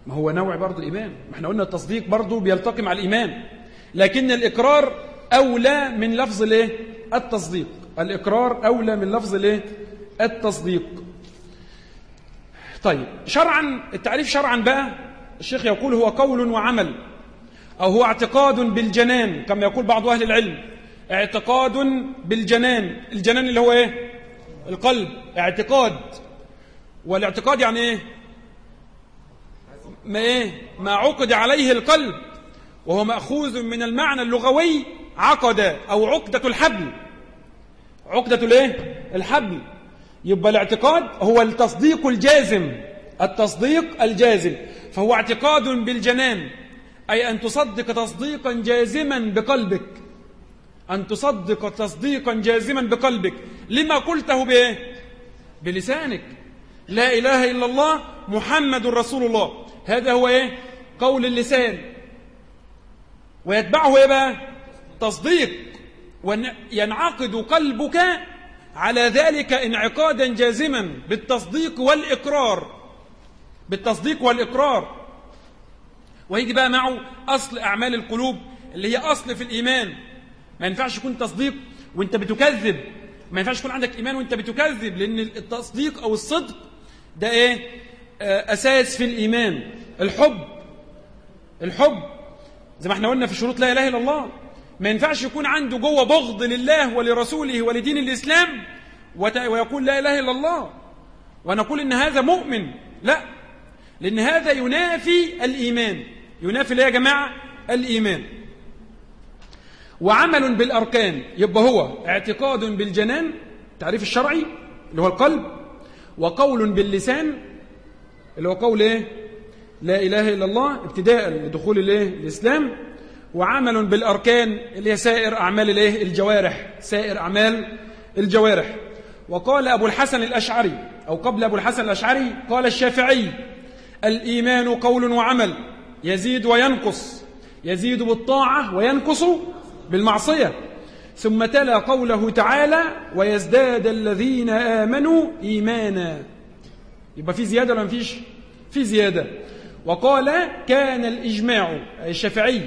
ما هو نوع برضو الإيمان. ما إحنا قلنا التصديق برضو بيلتقي مع الإيمان. لكن الإقرار أولى من لفظ الايه التصديق. الإقرار أولى من لفظ الايه التصديق. طيب شرعا التعريف شرعا بقى؟ الشيخ يقول هو قول وعمل أو هو اعتقاد بالجنان كما يقول بعض أهل العلم اعتقاد بالجنان. الجنان اللي هو إيه؟ القلب اعتقاد. والاعتقاد يعني إيه؟ ما إيه؟ ما عقد عليه القلب وهو مأخوذ من المعنى اللغوي عقد أو عقدة الحبل. عقدة الإيه؟ الحبل. يبقى الاعتقاد هو التصديق الجازم التصديق الجازم. فهو اعتقاد بالجنان أي أن تصدق تصديقا جازما بقلبك. أن تصدق تصديقا جازما بقلبك. لما قلته بإيه؟ بلسانك. لا إله إلا الله محمد رسول الله. هذا هو إيه؟ قول اللسان. ويتبعه إيه بقى؟ تصديق. وينعقد قلبك على ذلك انعقادا جازما بالتصديق والإقرار. بالتصديق والإقرار. ويجي بقى معه أصل أعمال القلوب اللي هي أصل في الإيمان. ما ينفعش يكون تصديق وانت بتكذب. ما ينفعش يكون عندك إيمان وانت بتكذب لأن التصديق أو الصدق ده إيه؟ آه، أساس في الإيمان. الحب. الحب. زي ما إحنا قلنا في شروط لا إله إلا الله. ما ينفعش يكون عنده جوه بغض لله ولرسوله ولدين الإسلام ويقول لا إله إلا الله. ونقول إن هذا مؤمن. لا. لأن هذا ينافي الإيمان. ينافي ليه يا جماعة؟ الإيمان. وعمل بالأركان. يبقى هو اعتقاد بالجنان تعريف الشرعي اللي هو القلب وقول باللسان اللي هو قول إيه؟ لا إله إلا الله ابتداء لدخول الإيه؟ الإسلام. وعمل بالأركان اللي هي سائر أعمال الإيه؟ الجوارح. سائر أعمال الجوارح. وقال أبو الحسن الأشعري أو قبل أبو الحسن الأشعري قال الشافعي الإيمان قول وعمل يزيد وينقص. يزيد بالطاعة وينقص بالمعصية. ثم تلا قوله تعالى ويزداد الذين آمنوا إيمانا. يبقى في زيادة ولا مفيش في زيادة. وقال كان الإجماع الشافعي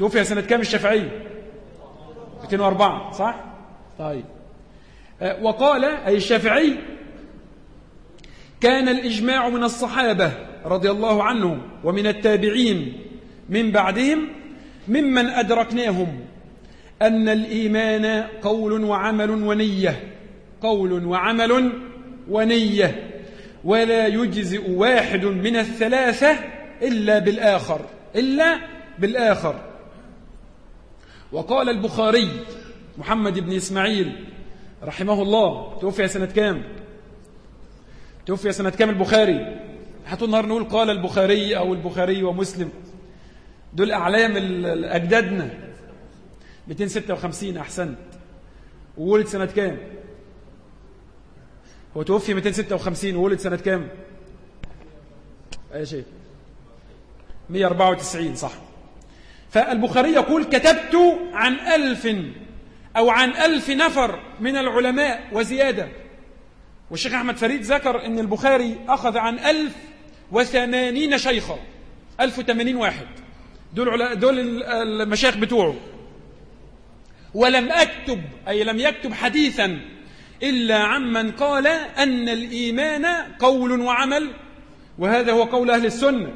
توفي سنة كام الشافعي 204 صح؟ طيب. أه، وقال أي الشافعي كان الإجماع من الصحابة رضي الله عنهم ومن التابعين من بعدهم ممن أدركناهم أن الإيمان قول وعمل ونية قول وعمل ونية ولا يجزئ واحد من الثلاثة إلا بالآخر إلا بالآخر. وقال البخاري محمد بن إسماعيل رحمه الله توفي سنة كام؟ توفي سنة كام البخاري؟ حتى النهار نقول قال البخاري أو البخاري ومسلم. دول أعلام أجدادنا. 256 أحسنت. وولد سنة كام؟ هو توفي 256 وولد سنة كام؟ أي شيء؟ 194 صح. فالبخاري يقول كتبت عن ألف أو عن ألف نفر من العلماء وزيادة. والشيخ أحمد فريد ذكر أن البخاري أخذ عن ألف وثمانين شيخا. ألف وثمانين واحد. دول, دول المشايخ بتوعه. ولم أكتب أي لم يكتب حديثا إلا عمن قال أن الإيمان قول وعمل. وهذا هو قول أهل السنة.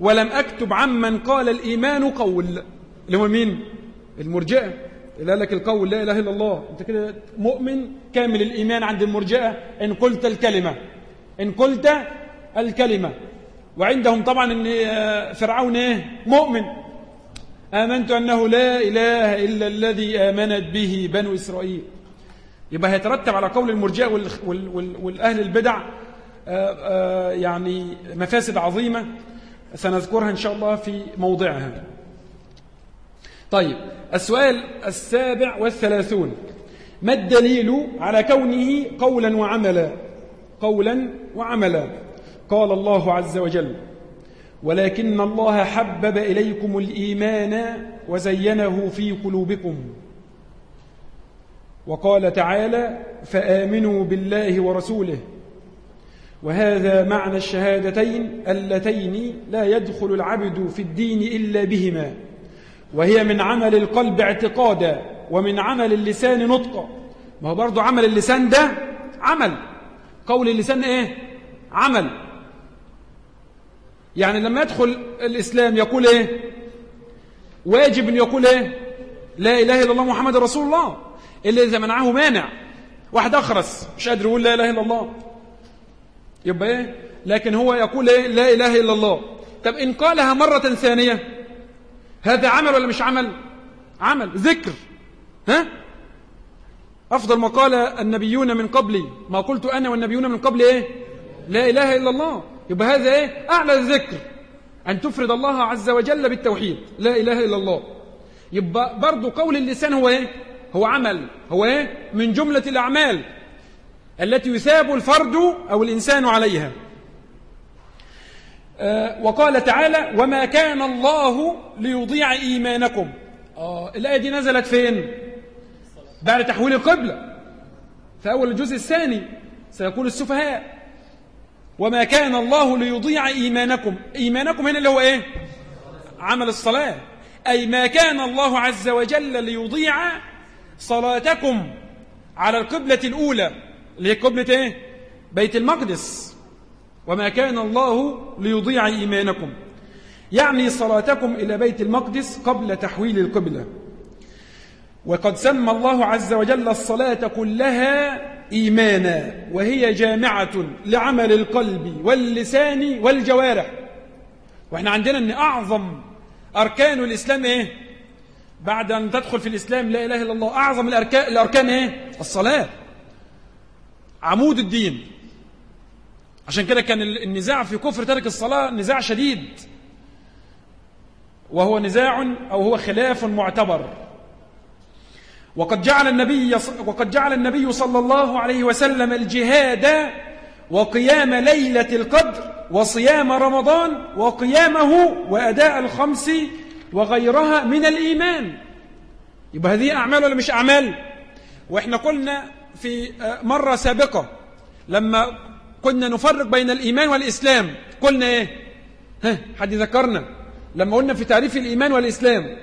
ولم أكتب عمن قال الإيمان قول. اللي هو مين؟ المرجئة. إلا لك القول لا إله إلا الله. أنت كده مؤمن كامل الإيمان عند المرجئة. إن قلت الكلمة. إن قلت الكلمة. وعندهم طبعا إن فرعون إيه؟ مؤمن. آمنت أنه لا إله إلا الذي آمنت به بنو إسرائيل. يبقى هيترتب على قول المرجئة والأهل البدع آه، آه، يعني مفاسد عظيمة. سنذكرها إن شاء الله في موضعها. طيب السؤال السابع والثلاثون. ما الدليل على كونه قولا وعملا؟ قولا وعملا. قال الله عز وجل ولكن الله حبب إليكم الإيمان وزينه في قلوبكم. وقال تعالى فآمنوا بالله ورسوله. وهذا معنى الشهادتين اللتين لا يدخل العبد في الدين إلا بهما وهي من عمل القلب اعتقادا ومن عمل اللسان نطقا. ما هو برضو عمل اللسان ده عمل. قول اللسان إيه؟ عمل. يعني لما يدخل الإسلام يقول إيه؟ واجب أن يقول إيه؟ لا إله إلا الله محمد رسول الله. إلا إذا منعه مانع. واحد أخرس مش قادر يقول لا إله إلا الله. يبقى إيه؟ لكن هو يقول إيه لا إله إلا الله. طب إن قالها مرة ثانية هذا عمل ولا مش عمل؟ عمل ذكر. ها؟ أفضل ما قال النبيون من قبلي. ما قلت أنا والنبيون من قبل إيه؟ لا إله إلا الله. يبقى هذا إيه؟ أعلى الذكر. أن تفرد الله عز وجل بالتوحيد. لا إله إلا الله. يبقى برضو قول اللسان هو إيه؟ هو عمل. هو إيه؟ من جملة الأعمال. التي يثاب الفرد أو الإنسان عليها. آه وقال تعالى وما كان الله ليضيع إيمانكم. آه الآية دي نزلت فين؟ بعد تحويل القبلة. في أول الجزء الثاني سيقول السفهاء وما كان الله ليضيع إيمانكم. إيمانكم هنا اللي هو إيه؟ عمل الصلاة. أي ما كان الله عز وجل ليضيع صلاتكم على القبلة الأولى. اللي هي قبلة إيه بيت المقدس. وما كان الله ليضيع إيمانكم. يعني صلاتكم إلى بيت المقدس قبل تحويل القبلة. وقد سمى الله عز وجل الصلاة كلها إيمانا وهي جامعة لعمل القلب واللسان والجوارح. وإحنا عندنا أن أعظم أركان الإسلام إيه؟ بعد أن تدخل في الإسلام لا إله إلا الله أعظم الأركان, الأركان إيه؟ الصلاة. عمود الدين. عشان كده كان النزاع في كفر ترك الصلاة نزاع شديد. وهو نزاع أو هو خلاف معتبر. وقد جعل النبي وقد جعل النبي صلى الله عليه وسلم الجهاد وقيام ليلة القدر وصيام رمضان وقيامه وأداء الخمس وغيرها من الإيمان. يبقى هذه أعمال ولا مش أعمال؟ وإحنا قلنا في مرة سابقة لما كنا نفرق بين الإيمان والإسلام قلنا إيه؟ ها حد ذكرنا لما قلنا في تعريف الإيمان والإسلام.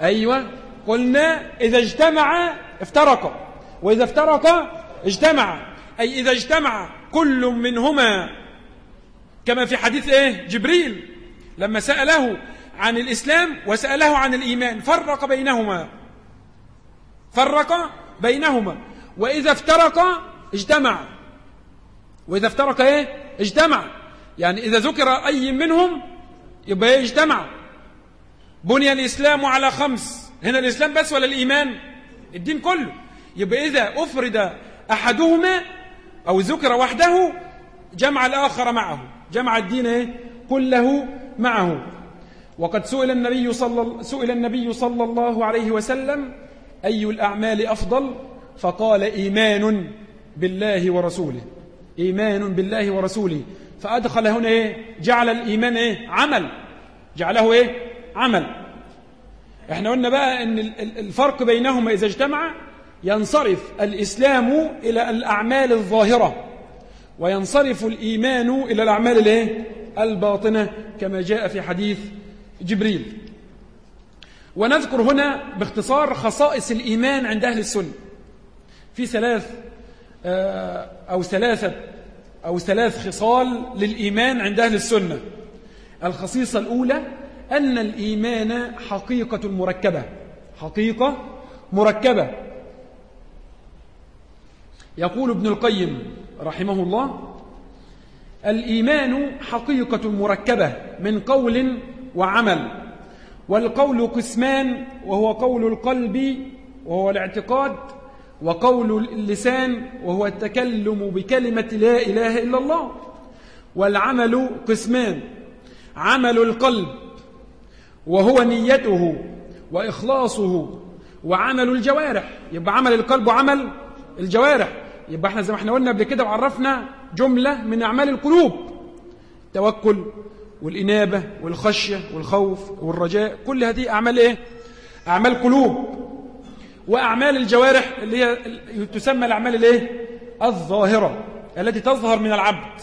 أيوة. قلنا إذا اجتمع افترق. وإذا افترق اجتمع. أي إذا اجتمع كل منهما. كما في حديث إيه؟ جبريل. لما سأله عن الإسلام وسأله عن الإيمان فرق بينهما. فرق بينهما. وإذا افترق اجتمع. وإذا افترق إيه؟ اجتمع. يعني إذا ذكر أي منهم يبقى إيه؟ اجتمع. بني الإسلام على خمس. هنا الإسلام بس ولا الإيمان؟ الدين كله. يبقى إذا أفرد أحدهما أو ذكر وحده جمع الآخر معه. جمع الدين إيه؟ كله معه. وقد سئل النبي صلى سئل النبي صلى الله عليه وسلم أي الأعمال أفضل؟ فقال إيمان بالله ورسوله. إيمان بالله ورسوله. فأدخل هنا إيه؟ جعل الإيمان إيه؟ عمل. جعله إيه؟ عمل. إحنا قلنا بقى إن الفرق بينهما إذا اجتمع ينصرف الإسلام إلى الأعمال الظاهرة وينصرف الإيمان إلى الأعمال الإيه؟ الباطنة كما جاء في حديث جبريل. ونذكر هنا باختصار خصائص الإيمان عند أهل السنة. في ثلاث آه، أو ثلاثة أو ثلاث خصال للإيمان عند أهل السنة. الخصيصة الأولى أن الإيمان حقيقة مركبة. حقيقة مركبة. يقول ابن القيم رحمه الله الإيمان حقيقة مركبة من قول وعمل. والقول قسمان وهو قول القلب وهو الاعتقاد وقول اللسان وهو التكلم بكلمة لا إله إلا الله. والعمل قسمان عمل القلب وهو نيته وإخلاصه وعمل الجوارح. يبقى عمل القلب وعمل الجوارح. يبقى إحنا زي ما إحنا قلنا قبل كده وعرفنا جملة من أعمال القلوب. التوكل والإنابة والخشية والخوف والرجاء كل هذه أعمال إيه؟ أعمال قلوب وأعمال الجوارح اللي هي تسمى الأعمال الإيه؟ الظاهرة التي تظهر من العبد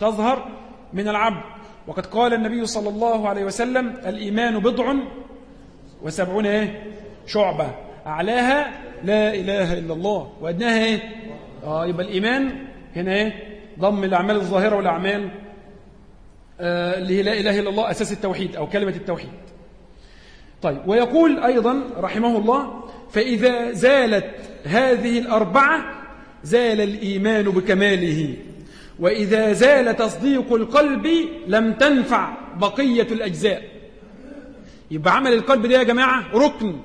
تظهر من العبد وقد قال النبي صلى الله عليه وسلم الإيمان بضع وسبعون إيه؟ شعبة أعلاها لا إله إلا الله وأدناها إيه؟ آه يبقى الإيمان هنا إيه؟ ضم الأعمال الظاهرة والأعمال اللي هي لا إله إلا الله أساس التوحيد أو كلمة التوحيد. طيب ويقول أيضا رحمه الله فإذا زالت هذه الأربعة زال الإيمان بكماله. وإذا زال تصديق القلب لم تنفع بقية الأجزاء. يبقى عمل القلب ده يا جماعة ركن.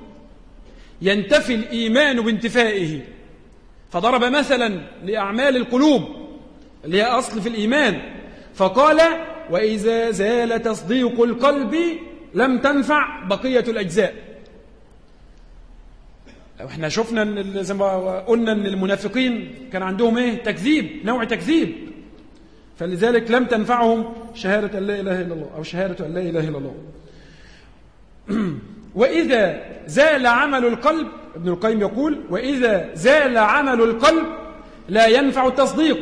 ينتفي الإيمان بانتفائه. فضرب مثلا لأعمال القلوب اللي هي أصل في الإيمان. فقال وإذا زال تصديق القلب لم تنفع بقية الأجزاء. إحنا شفنا زي ما قلنا إن المنافقين كان عندهم إيه؟ تكذيب نوع تكذيب. فلذلك لم تنفعهم شهادة أن لا إله إلا الله أو شهادة أن لا إله إلا الله. وإذا زال عمل القلب ابن القيم يقول وإذا زال عمل القلب لا ينفع التصديق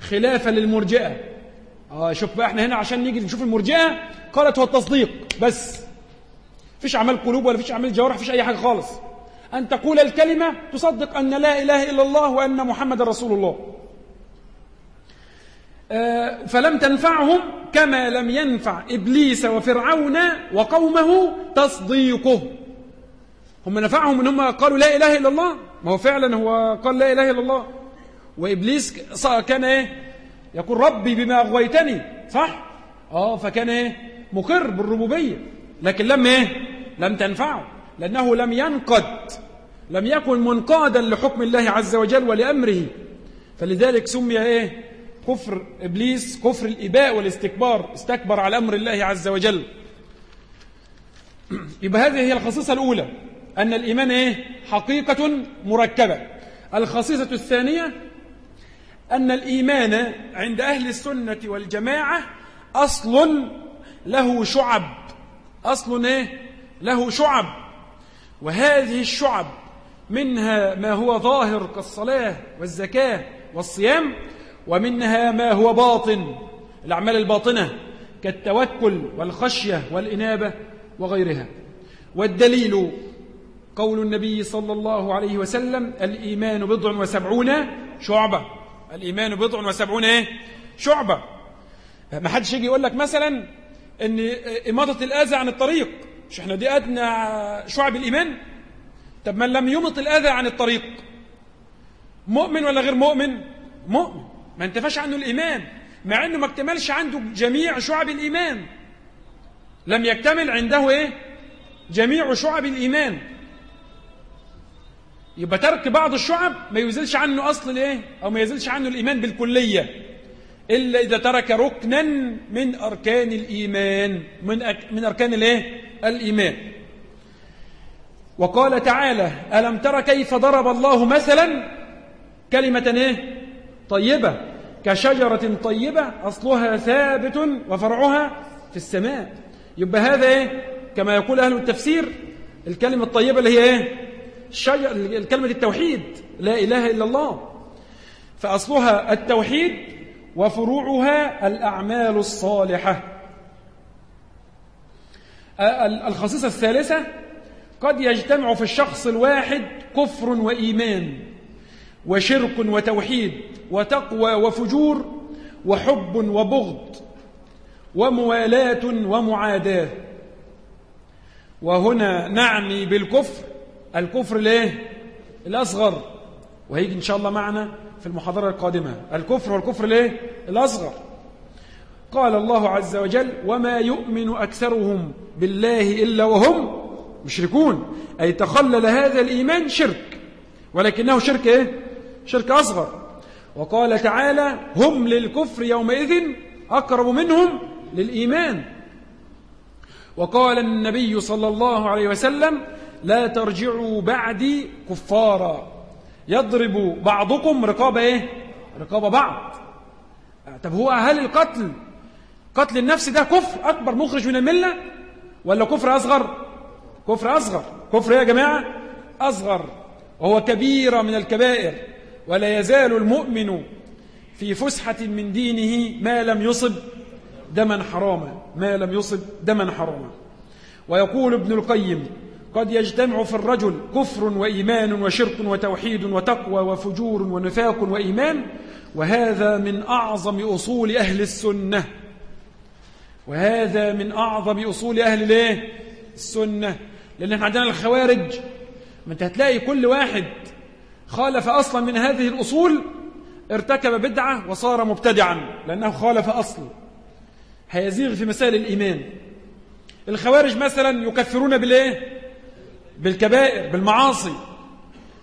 خلافا للمرجئة. آه شوف بقى إحنا هنا عشان نيجي نشوف المرجئة قالت هو التصديق بس. فيش أعمال قلوب ولا فيش أعمال جوارح فيش أي حاجة خالص. أن تقول الكلمة تصدق أن لا إله إلا الله وأن محمد رسول الله. آه، فلم تنفعهم كما لم ينفع إبليس وفرعون وقومه تصديقه. هم نفعهم إن هم قالوا لا إله إلا الله؟ ما هو فعلا هو قال لا إله إلا الله. وإبليس كان إيه؟ يقول ربي بما أغويتني صح؟ آه فكان إيه؟ مقر بالربوبية. لكن لم إيه؟ لم تنفعه لأنه لم ينقد لم يكن منقادا لحكم الله عز وجل ولأمره. فلذلك سمي إيه؟ كفر إبليس كفر الإباء والاستكبار استكبر على أمر الله عز وجل. يبقى هذه هي الخصيصة الأولى أن الإيمان إيه؟ حقيقة مركبة. الخصيصة الثانية أن الإيمان عند أهل السنة والجماعة أصل له شعب. أصل إيه؟ له شعب. وهذه الشعب منها ما هو ظاهر كالصلاة والزكاة والصيام ومنها ما هو باطن الأعمال الباطنة كالتوكل والخشية والإنابة وغيرها. والدليل قول النبي صلى الله عليه وسلم الإيمان بضع وسبعون شعبة. الإيمان بضع وسبعون إيه؟ شعبة. ما حدش يجي يقول لك مثلا إن إماطة الأذى عن الطريق. مش إحنا دي أدنى شعب الإيمان؟ طب من لم يمط الأذى عن الطريق؟ مؤمن ولا غير مؤمن؟ مؤمن. ما انتفاش عنه الإيمان مع أنه ما اكتملش عنده جميع شعب الإيمان. لم يكتمل عنده إيه؟ جميع شعب الإيمان. يبقى ترك بعض الشعب ما يزيلش عنه أصل الإيه أو ما يزيلش عنه الإيمان بالكلية. إلا إذا ترك ركنا من أركان الإيمان. من, أك من أركان الإيه؟ الإيمان. وقال تعالى ألم تر كيف ضرب الله مثلا كلمة إيه؟ طيبة. كشجرة طيبة أصلها ثابت وفرعها في السماء. يبقى هذا إيه؟ كما يقول أهل التفسير الكلمة الطيبة اللي هي إيه؟ الكلمة التوحيد لا إله إلا الله. فأصلها التوحيد وفروعها الأعمال الصالحة. الخصيصة الثالثة قد يجتمع في الشخص الواحد كفر وإيمان وشرك وتوحيد وتقوى وفجور وحب وبغض وموالاة ومعاداة. وهنا نعني بالكفر الكفر ليه؟ الأصغر. وهيجي إن شاء الله معنا في المحاضرة القادمة. الكفر والكفر ليه؟ الأصغر. قال الله عز وجل وما يؤمن أكثرهم بالله إلا وهم مشركون. أي تخلل هذا الإيمان شرك. ولكنه شرك إيه؟ شرك أصغر. وقال تعالى هم للكفر يومئذ أقرب منهم للإيمان. وقال النبي صلى الله عليه وسلم لا ترجعوا بعدي كفارا. يضرب بعضكم رقاب إيه؟ رقاب بعض. طب هو هل القتل. قتل النفس ده كفر أكبر مخرج من الملة ولا كفر أصغر؟ كفر أصغر. كفر يا جماعة أصغر. وهو كبيرة من الكبائر. ولا يزال المؤمن في فسحة من دينه ما لم يصب دما حراما. ما لم يصب دما حراما. ويقول ابن القيم قد يجتمع في الرجل كفر وإيمان وشرك وتوحيد وتقوى وفجور ونفاق وإيمان وهذا من أعظم أصول أهل السنة. وهذا من أعظم أصول أهل الإيه؟ السنة. لأن إحنا عندنا الخوارج. ما أنت هتلاقي كل واحد خالف أصلا من هذه الأصول ارتكب بدعة وصار مبتدعا لأنه خالف أصل. هيزيغ في مسائل الإيمان. الخوارج مثلا يكفرون بالإيه؟ بالكبائر بالمعاصي.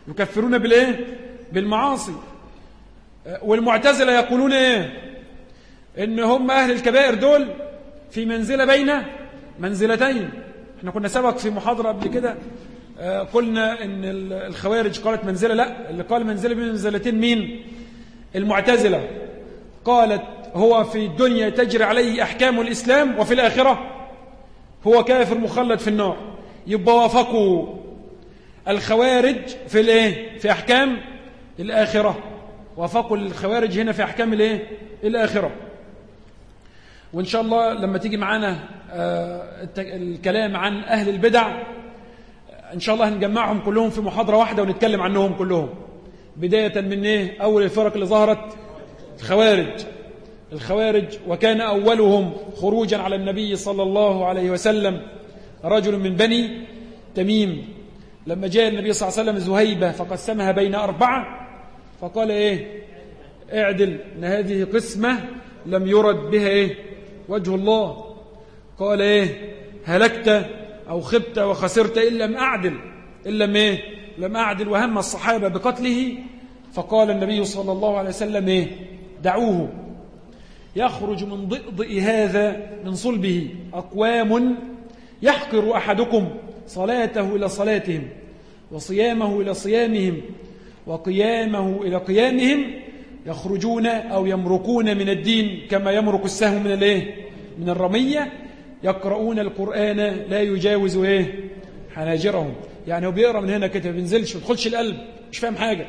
يكفرون بالإيه؟ بالمعاصي. والمعتزلة يقولون إيه؟ إن هم أهل الكبائر دول في منزلة بين منزلتين. إحنا كنا سبق في محاضرة قبل كده آه، قلنا إن الخوارج قالت منزلة لأ اللي قال منزلة بين منزلتين مين؟ المعتزلة. قالت هو في الدنيا تجري عليه أحكام الإسلام وفي الآخرة هو كافر مخلد في النار. يبقى وافقوا الخوارج في الايه؟ في أحكام الآخرة. وافقوا الخوارج هنا في أحكام الايه؟ الآخرة. وإن شاء الله لما تيجي معانا آه، الكلام عن أهل البدع إن شاء الله هنجمعهم كلهم في محاضرة واحدة ونتكلم عنهم كلهم. بداية من إيه؟ أول الفرق اللي ظهرت الخوارج. الخوارج وكان أولهم خروجا على النبي صلى الله عليه وسلم. رجل من بني تميم. لما جاء النبي صلى الله عليه وسلم زهيبة فقسمها بين أربعة فقال إيه؟ اعدل إن هذه قسمة لم يرد بها إيه؟ وجه الله. قال إيه؟ هلكت أو خبت وخسرت إن لم أعدل إن لم إيه؟ لم أعدل. وهم الصحابة بقتله فقال النبي صلى الله عليه وسلم إيه؟ دعوه. يخرج من ضئضئ هذا من صلبه. أقوام يحقر أحدكم صلاته إلى صلاتهم وصيامه إلى صيامهم وقيامه إلى قيامهم يخرجون أو يمرقون من الدين كما يمرق السهم من الإيه؟ من الرمية يقرؤون القرآن لا يجاوز إيه؟ حناجرهم. يعني هو بيقرأ من هنا كده ما بينزلش ما يدخلش القلب مش فاهم حاجة.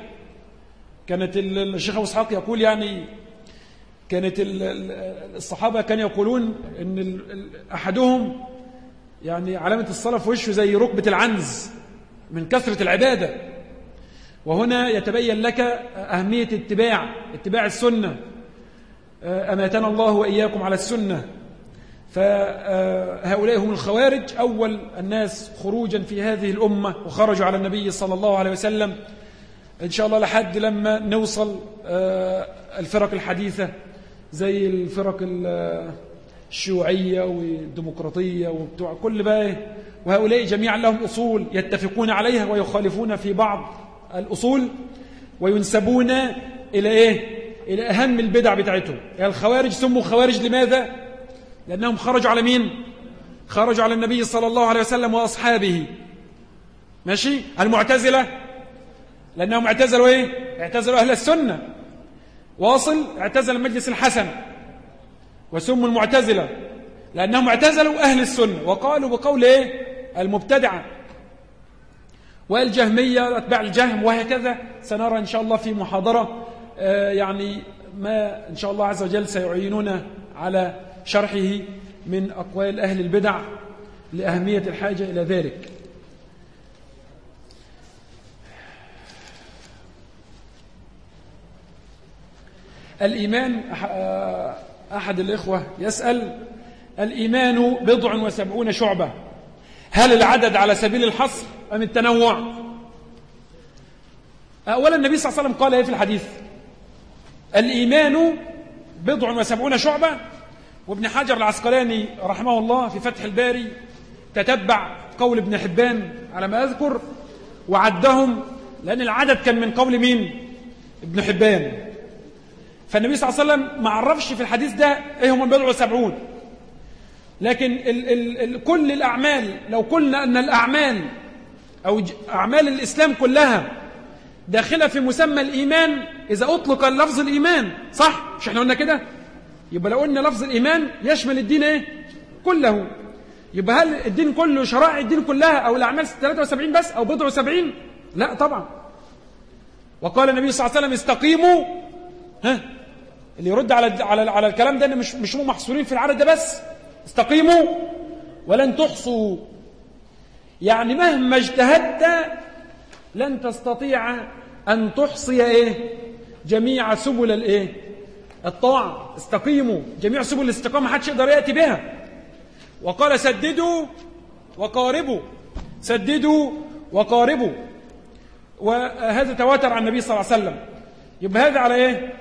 كانت الشيخ أبو إسحاق يقول يعني كانت الصحابة كانوا يقولون إن أحدهم يعني علامة الصلاة في وشه زي ركبة العنز من كثرة العبادة. وهنا يتبين لك أهمية اتباع اتباع السنة. أماتنا الله وإياكم على السنة. فهؤلاء هم الخوارج. أول الناس خروجا في هذه الأمة وخرجوا على النبي صلى الله عليه وسلم. إن شاء الله لحد لما نوصل الفرق الحديثة زي الفرق الشيوعية والديمقراطية وبتوع كل بقى وهؤلاء جميعا لهم أصول يتفقون عليها ويخالفون في بعض الأصول وينسبون إلى إيه. إلى أهم البدع بتاعتهم. يعني الخوارج سموا خوارج لماذا؟ لأنهم خرجوا على مين؟ خرجوا على النبي صلى الله عليه وسلم وأصحابه. ماشي؟ المعتزلة. لأنهم اعتزلوا إيه؟ اعتزلوا أهل السنة. واصل اعتزل المجلس الحسن. وسموا المعتزلة لأنهم اعتزلوا أهل السنة وقالوا بقول إيه؟ المبتدعة. والجهمية أتباع الجهم وهكذا. سنرى إن شاء الله في محاضرة آه، يعني ما إن شاء الله عز وجل سيعينون على شرحه من أقوال أهل البدع لأهمية الحاجة إلى ذلك. الإيمان آه، أحد الإخوة يسأل الإيمان بضع وسبعون شعبة. هل العدد على سبيل الحصر أم التنوع؟ أولا النبي صلى الله عليه وسلم قال إيه في الحديث؟ الإيمان بضع وسبعون شعبة. وابن حجر العسقلاني رحمه الله في فتح الباري تتبع قول ابن حبان على ما أذكر وعدهم لأن العدد كان من قول مين؟ ابن حبان. فالنبي صلى الله عليه وسلم ما عرفش في الحديث ده إيه هم البضع سبعون لكن ال ال ال كل الأعمال لو قلنا أن الأعمال أو أعمال الإسلام كلها داخلة في مسمى الإيمان إذا أطلق لفظ الإيمان صح؟ مش إحنا قلنا كده؟ يبقى لو قلنا لفظ الإيمان يشمل الدين إيه؟ كله. يبقى هل الدين كله شرائع الدين كلها أو الأعمال 73 بس أو بضع 70 لا طبعا. وقال النبي صلى الله عليه وسلم استقيموا ها؟ اللي يرد على على على الكلام ده إن مش مش محصورين في العدد ده بس. استقيموا. ولن تحصوا. يعني مهما اجتهدت لن تستطيع أن تحصي إيه؟ جميع سبل الإيه؟ الطاعة. استقيموا. جميع سبل الاستقامة حدش يقدر يأتي بها. وقال سددوا وقاربوا. سددوا وقاربوا. وهذا تواتر عن النبي صلى الله عليه وسلم. يبقى هذا على إيه؟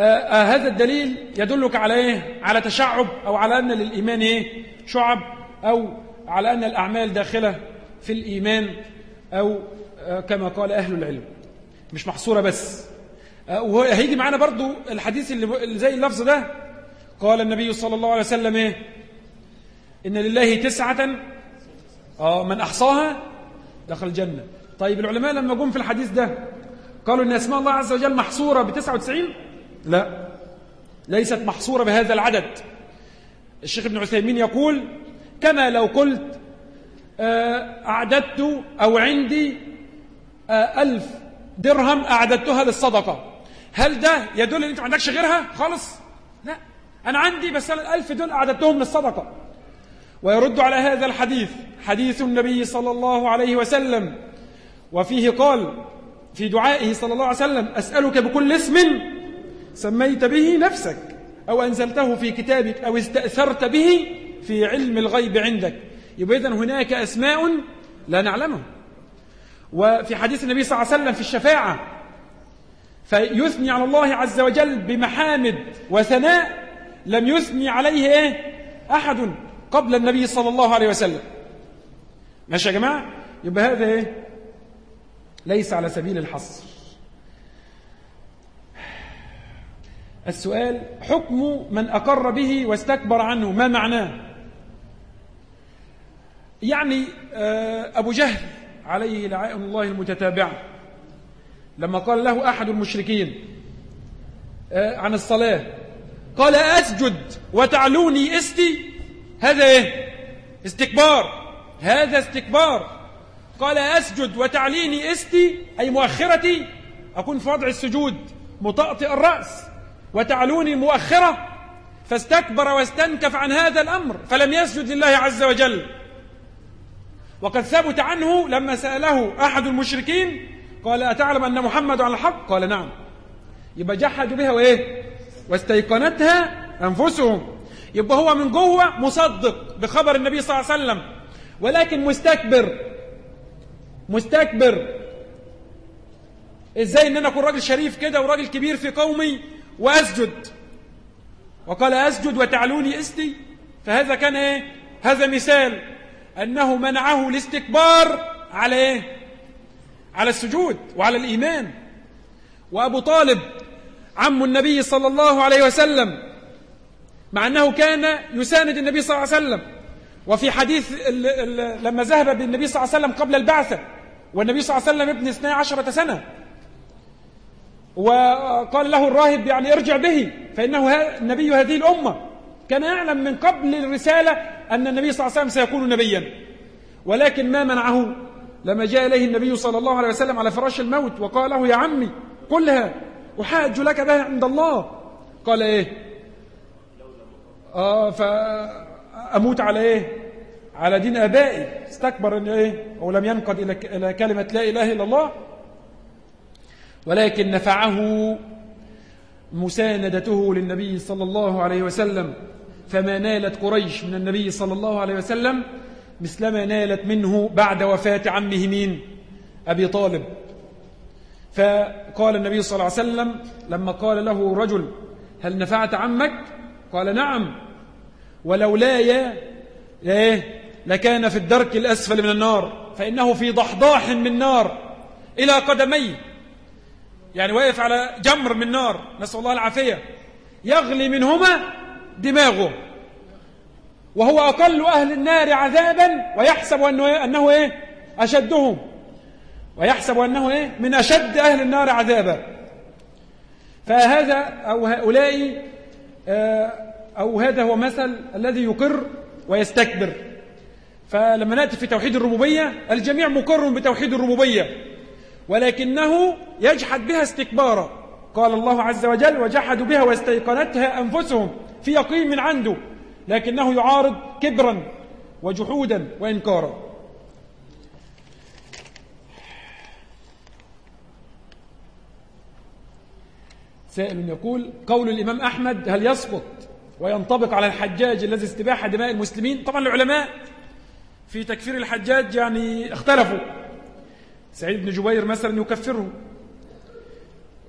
آه آه هذا الدليل يدلك على إيه؟ على تشعب أو على أن للإيمان إيه؟ شعب أو على أن الأعمال داخلة في الإيمان أو آه كما قال أهل العلم. مش محصورة بس. آه وهيجي معانا برضو الحديث اللي زي اللفظ ده. قال النبي صلى الله عليه وسلم إيه؟ إن لله تسعة. آه من أحصاها دخل الجنة. طيب العلماء لما جم في الحديث ده قالوا إن أسماء الله عز وجل محصورة ب 99 لا. ليست محصورة بهذا العدد. الشيخ ابن عثيمين يقول كما لو قلت أعددت أو عندي ألف درهم أعددتها للصدقة. هل ده يدل أن أنت ما عندكش غيرها؟ خالص. لا. أنا عندي بس أنا الألف دول أعددتهم للصدقة. ويرد على هذا الحديث حديث النبي صلى الله عليه وسلم. وفيه قال في دعائه صلى الله عليه وسلم أسألك بكل اسم سميت به نفسك أو أنزلته في كتابك أو استأثرت به في علم الغيب عندك. يبقى إذن هناك أسماء لا نعلمها. وفي حديث النبي صلى الله عليه وسلم في الشفاعة فيثني على الله عز وجل بمحامد وثناء لم يثني عليه إيه؟ أحد قبل النبي صلى الله عليه وسلم. ماشي يا جماعة؟ يبقى هذا إيه؟ ليس على سبيل الحصر. السؤال حكم من أقر به واستكبر عنه ما معناه؟ يعني أبو جهل عليه لعائن الله المتتابعة لما قال له أحد المشركين عن الصلاة قال أسجد وتعلوني إستي؟ هذا إيه؟ استكبار. هذا استكبار. قال أسجد وتعليني إستي؟ أي مؤخرتي؟ أكون في وضع السجود مطأطئ الرأس. وتعلوني مؤخرة فاستكبر واستنكف عن هذا الأمر فلم يسجد لله عز وجل. وقد ثبت عنه لما سأله أحد المشركين قال أتعلم أن محمد على الحق؟ قال نعم. يبقى جحدوا بها وإيه؟ واستيقنتها أنفسهم. يبقى هو من جوه مصدق بخبر النبي صلى الله عليه وسلم ولكن مستكبر. مستكبر. إزاي إن أنا أكون راجل شريف كده وراجل كبير في قومي؟ واسجد. وقال اسجد وتعلوني استي فهذا كان إيه؟ هذا مثال أنه منعه الاستكبار على إيه؟ على السجود وعلى الإيمان. وأبو طالب عم النبي صلى الله عليه وسلم مع أنه كان يساند النبي صلى الله عليه وسلم. وفي حديث لما ذهب بالنبي صلى الله عليه وسلم قبل البعثة والنبي صلى الله عليه وسلم ابن اثنى عشرة سنة. وقال له الراهب يعني ارجع به فإنه نبي هذه الأمة. كان يعلم من قبل الرسالة أن النبي صلى الله عليه وسلم سيكون نبيا. ولكن ما منعه لما جاء إليه النبي صلى الله عليه وسلم على فراش الموت وقال له يا عمي قلها أحاج لك بها عند الله. قال إيه؟ آه فأموت على إيه؟ على دين آبائي. استكبر إن إيه؟ أو لم ينقد إلى كلمة لا إله إلا الله. ولكن نفعه مساندته للنبي صلى الله عليه وسلم فما نالت قريش من النبي صلى الله عليه وسلم مثلما نالت منه بعد وفاة عمه مين؟ أبي طالب. فقال النبي صلى الله عليه وسلم لما قال له رجل هل نفعت عمك؟ قال نعم. ولولاي إيه؟ لكان في الدرك الأسفل من النار فإنه في ضحضاح من نار إلى قدميه. يعني واقف على جمر من نار نسأل الله العافية. يغلي منهما دماغه. وهو أقل أهل النار عذابا ويحسب أنه, أنه إيه؟ أشدهم. ويحسب أنه إيه؟ من أشد أهل النار عذابا. فهذا أو هؤلاء آه، أو هذا هو مثل الذي يقر ويستكبر. فلما نأتي في توحيد الربوبية الجميع مقر بتوحيد الربوبية. ولكنه يجحد بها استكبارا. قال الله عز وجل وجحدوا بها واستيقنتها أنفسهم في يقين من عنده لكنه يعارض كبرا وجحودا وإنكارا. سائل يقول قول الإمام أحمد هل يسقط وينطبق على الحجاج الذي استباح دماء المسلمين؟ طبعا العلماء في تكفير الحجاج يعني اختلفوا. سعيد بن جبير مثلا يكفره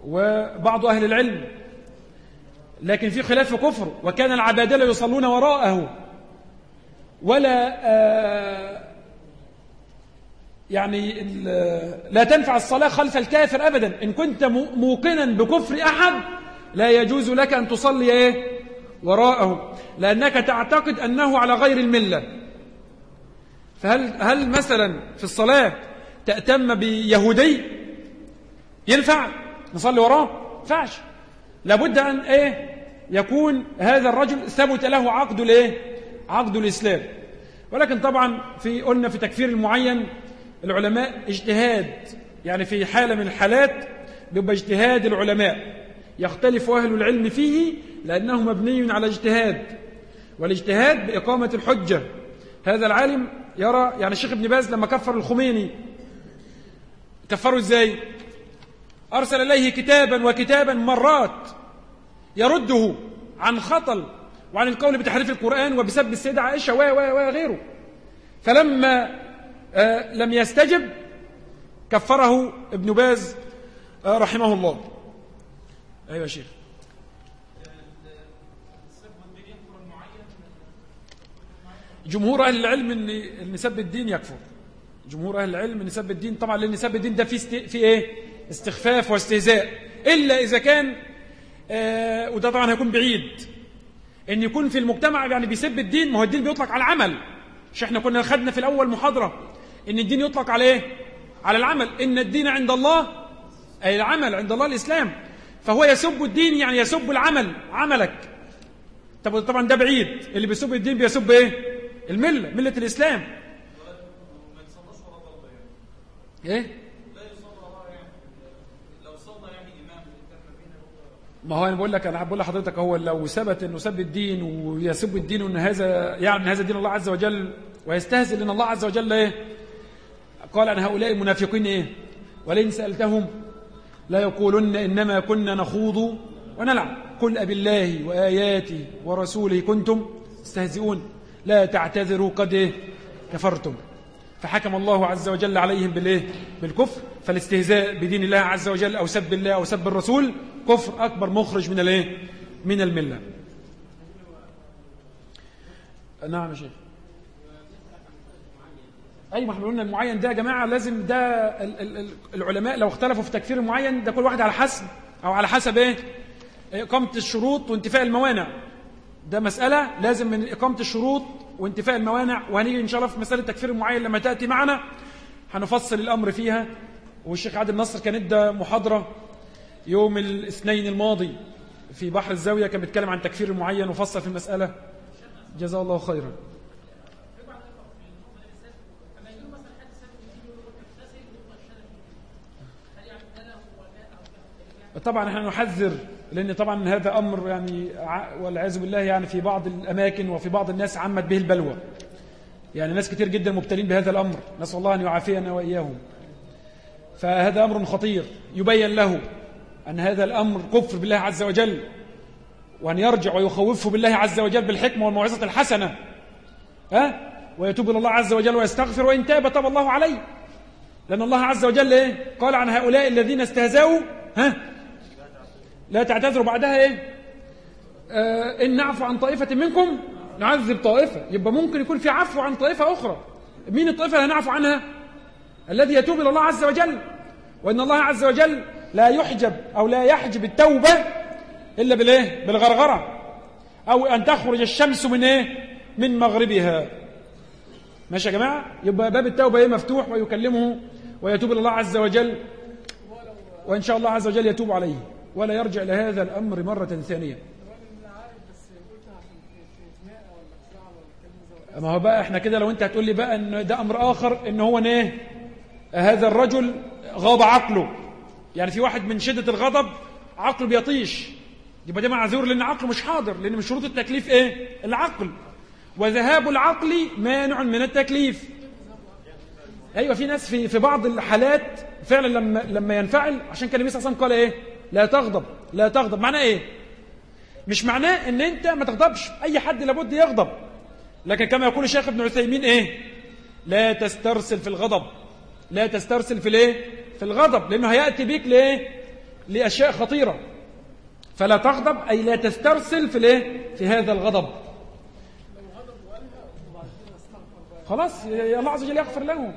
وبعض أهل العلم لكن في خلاف كفر وكان العبادلة يصلون وراءه ولا آه، يعني لا تنفع الصلاة خلف الكافر أبدا. إن كنت موقنا بكفر أحد لا يجوز لك أن تصلي إيه؟ وراءه. لأنك تعتقد أنه على غير الملة. فهل هل مثلا في الصلاة تأتم بيهودي؟ ينفع؟ نصلي وراه؟ فعش لابد أن إيه؟ يكون هذا الرجل ثبت له عقد الايه عقد الإسلام. ولكن طبعا في قلنا في تكفير المعين العلماء اجتهاد. يعني في حالة من الحالات بيبقى اجتهاد العلماء. يختلف أهل العلم فيه لأنه مبني على اجتهاد. والاجتهاد بإقامة الحجة. هذا العالم يرى يعني الشيخ ابن باز لما كفر الخميني كفروا إزاي؟ أرسل إليه كتابا وكتابا مرات يرده عن خطل وعن القول بتحريف القرآن وبسب السيدة عائشة وغيره فلما آه لم يستجب كفره ابن باز آه رحمه الله. أيها شيخ. جمهور أهل العلم إن سب الدين يكفر. جمهور أهل العلم إن سب الدين طبعا لأن سب الدين ده في في إيه؟ استخفاف واستهزاء. إلا إذا كان آه وده طبعا هيكون بعيد. إن يكون في المجتمع يعني بيسب الدين ما هو الدين بيطلق على العمل. مش إحنا كنا خدنا في الأول محاضرة إن الدين يطلق على إيه؟ على العمل. إن الدين عند الله أي العمل عند الله الإسلام. فهو يسب الدين يعني يسب العمل عملك. طب طبعا ده بعيد. اللي بيسب الدين بيسب إيه؟ الملة ملة الإسلام. إيه؟ ما هو أنا بقول لك أنا بقول لحضرتك هو لو ثبت إنه سب الدين ويسب الدين وان هذا يعني هذا دين الله عز وجل ويستهزئ لأن الله عز وجل إيه؟ قال عن هؤلاء المنافقين إيه؟ ولئن سألتهم لا يقولن إنما كنا نخوض ونلعب. قل أبي الله واياته ورسوله كنتم تستهزئون. لا تعتذروا قد إيه؟ كفرتم. فحكم الله عز وجل عليهم بالإيه؟ بالكفر. فالاستهزاء بدين الله عز وجل أو سب الله أو سب الرسول كفر أكبر مخرج من الإيه؟ من الملة. نعم يا شيخ. أي ما إحنا قلنا المعين ده يا جماعة لازم ده العلماء لو اختلفوا في تكفير المعين ده كل واحد على حسب أو على حسب إيه؟ إقامة الشروط وانتفاء الموانع. ده مسألة لازم من إقامة الشروط وانتفاء الموانع وهنيجي إن شاء الله في مسألة تكفير المعين لما تأتي معنا. هنفصل الأمر فيها. والشيخ عادل نصر كان إدى محاضرة يوم الاثنين الماضي في بحر الزاوية كان بيتكلم عن تكفير المعين وفصل في المسألة. جزاه الله خيرا. طبعا إحنا نحذر لأن طبعا هذا أمر يعني والعياذ بالله يعني في بعض الأماكن وفي بعض الناس عمت به البلوى. يعني ناس كتير جدا مبتلين بهذا الأمر. نسأل الله أن يعافينا وإياهم. فهذا أمر خطير. يبين له أن هذا الأمر كفر بالله عز وجل وأن يرجع ويخوفه بالله عز وجل بالحكمة والموعظة الحسنة. ها؟ ويتوب إلى الله عز وجل ويستغفر وإن تاب تاب الله عليه. لأن الله عز وجل إيه؟ قال عن هؤلاء الذين استهزأوا ها؟ لا تعتذروا بعدها إيه؟ آه إن نعفو عن طائفة منكم نعذب طائفة. يبقى ممكن يكون في عفو عن طائفة أخرى. مين الطائفة اللي نعفو عنها؟ الذي يتوب إلى الله عز وجل. وإن الله عز وجل لا يحجب أو لا يحجب التوبة إلا بالإيه؟ بالغرغرة. أو أن تخرج الشمس من إيه؟ من مغربها. ماشي يا جماعة؟ يبقى باب التوبة إيه؟ مفتوح ويكلمه ويتوب إلى الله عز وجل. وإن شاء الله عز وجل يتوب عليه. ولا يرجع لهذا الأمر مرة ثانية. ما هو بقى إحنا كده لو أنت هتقول لي بقى إن ده أمر آخر إن هو إيه؟ هذا الرجل غاب عقله. يعني في واحد من شدة الغضب عقله بيطيش. يبقى ده معذور لأن عقله مش حاضر لأن من شروط التكليف إيه؟ العقل. وذهاب العقل مانع من التكليف. أيوه في ناس في في بعض الحالات فعلا لما لما ينفعل عشان كان النبي صلى الله عليه وسلم قال إيه؟ لا تغضب لا تغضب. معناه إيه؟ مش معناه إن أنت ما تغضبش. أي حد لابد يغضب. لكن كما يقول الشيخ ابن عثيمين إيه؟ لا تسترسل في الغضب. لا تسترسل في الإيه؟ في الغضب. لأنه هيأتي بيك لإيه؟ لأشياء خطيرة. فلا تغضب أي لا تسترسل في الإيه؟ في هذا الغضب. خلاص الله عز وجل يغفر له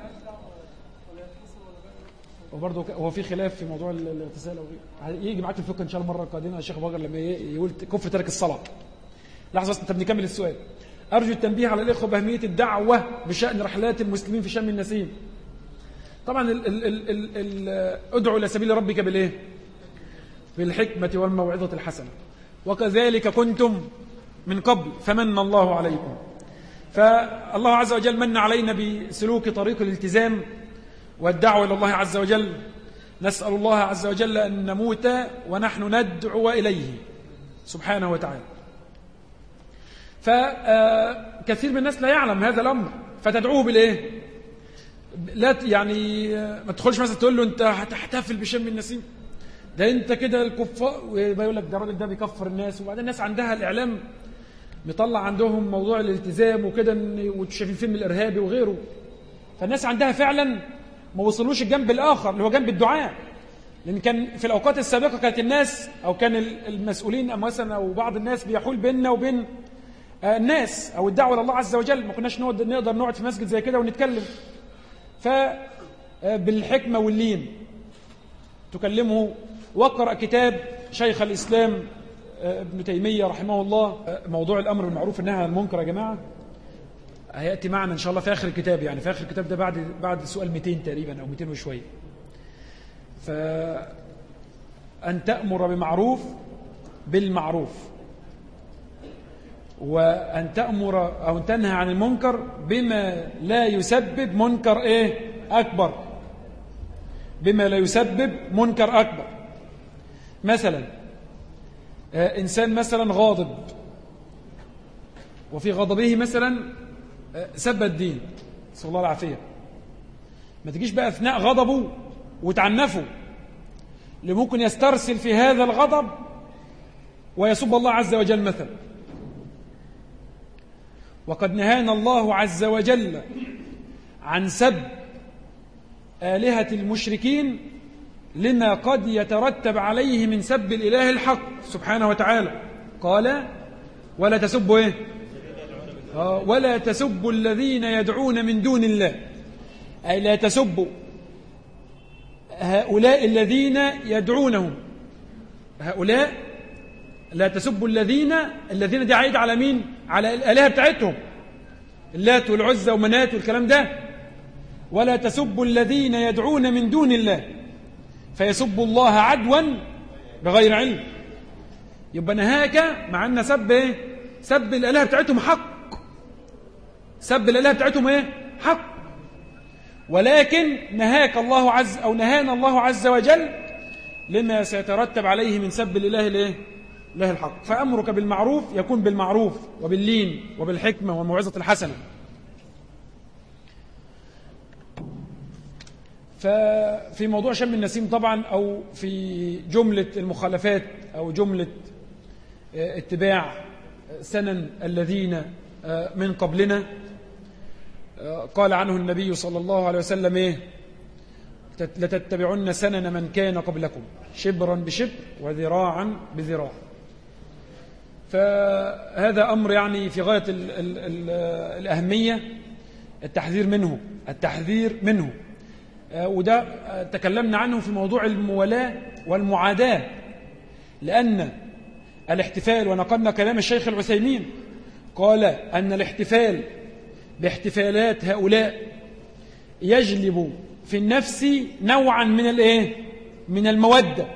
وبرضه هو في خلاف في موضوع الاغتسال يجي معاك الفقه إن شاء الله المرة القادمة الشيخ بكر لما يقول كفر ترك الصلاة. لحظة بس انت بنكمل السؤال. أرجو التنبيه على الإخوة بأهمية الدعوة بشأن رحلات المسلمين في شم النسيم. طبعا ال ال ال ال ال ادعو إلى سبيل ربك بالإيه؟ بالحكمة والموعظة الحسنة. وكذلك كنتم من قبل فمن الله عليكم. فالله عز وجل من علينا بسلوك طريق الالتزام والدعوة إلى الله عز وجل. نسأل الله عز وجل أن نموت ونحن ندعو إليه. سبحانه وتعالى. فكثير من الناس لا يعلم هذا الأمر. فتدعوه بالإيه؟ لا يعني ما تدخلش مثلا تقول له أنت هتحتفل بشم النسيم. ده أنت كده الكفار ويقول لك ده الراجل ده بيكفر الناس. وبعدين الناس عندها الإعلام مطلع عندهم موضوع الالتزام وكده وشايفين فيلم الإرهابي وغيره. فالناس عندها فعلا ما وصلوش الجنب الآخر اللي هو جنب الدعاء. لأن كان في الأوقات السابقة كانت الناس أو كان المسؤولين أو مثلا أو بعض الناس بيحول بيننا وبين الناس أو الدعوة الله عز وجل. ما كناش نقدر نقعد في مسجد زي كده ونتكلم. فبالحكمة واللين. تكلمه واقرأ كتاب شيخ الإسلام ابن تيمية رحمه الله. موضوع الأمر بالمعروف والنهي عن المنكر يا جماعة. هيأتي معنا إن شاء الله في آخر الكتاب يعني في آخر الكتاب ده بعد بعد سؤال 200 تقريبا أو 200 وشوية. فأن تأمر بمعروف بالمعروف وأن تأمر أو تنهى عن المنكر بما لا يسبب منكر إيه؟ أكبر. بما لا يسبب منكر أكبر. مثلا إنسان مثلا غاضب وفي غضبه مثلا سب الدين صلى الله العافية. ما تجيش بقى أثناء غضبه وتعنفه اللي ممكن يسترسل في هذا الغضب ويسب الله عز وجل مثلا وقد نهانا الله عز وجل عن سب آلهة المشركين لما قد يترتب عليه من سب الإله الحق سبحانه وتعالى. قال ولا تسبوا إيه؟ ولا تسبوا الذين يدعون من دون الله. أي لا تسبوا. هؤلاء الذين يدعونهم. هؤلاء لا تسبوا الذين الذين دي عايد على مين؟ على الآلهة بتاعتهم. اللات والعزة ومنات والكلام ده. ولا تسبوا الذين يدعون من دون الله. فيسبوا الله عدوا بغير علم. يبقى نهاك مع أن سب إيه؟ سب الآلهة بتاعتهم حق. سب الآلهة بتاعتهم إيه؟ حق ولكن نهاك الله عز أو نهانا الله عز وجل لما سيترتب عليه من سب الإله الإيه؟ الله الحق فأمرك بالمعروف يكون بالمعروف وباللين وبالحكمة والموعظة الحسنة ففي موضوع شم النسيم طبعا أو في جملة المخالفات أو جملة اتباع سنن الذين من قبلنا قال عنه النبي صلى الله عليه وسلم إيه؟ لتتبعن سنن من كان قبلكم شبرا بشبر وذراعا بذراع. فهذا أمر يعني في غاية ال ال ال الأهمية التحذير منه التحذير منه. آه، وده تكلمنا عنه في موضوع الموالاة والمعاداة. لأن الاحتفال ونقلنا كلام الشيخ العثيمين قال أن الاحتفال باحتفالات هؤلاء يجلب في النفس نوعا من الإيه؟ من المودة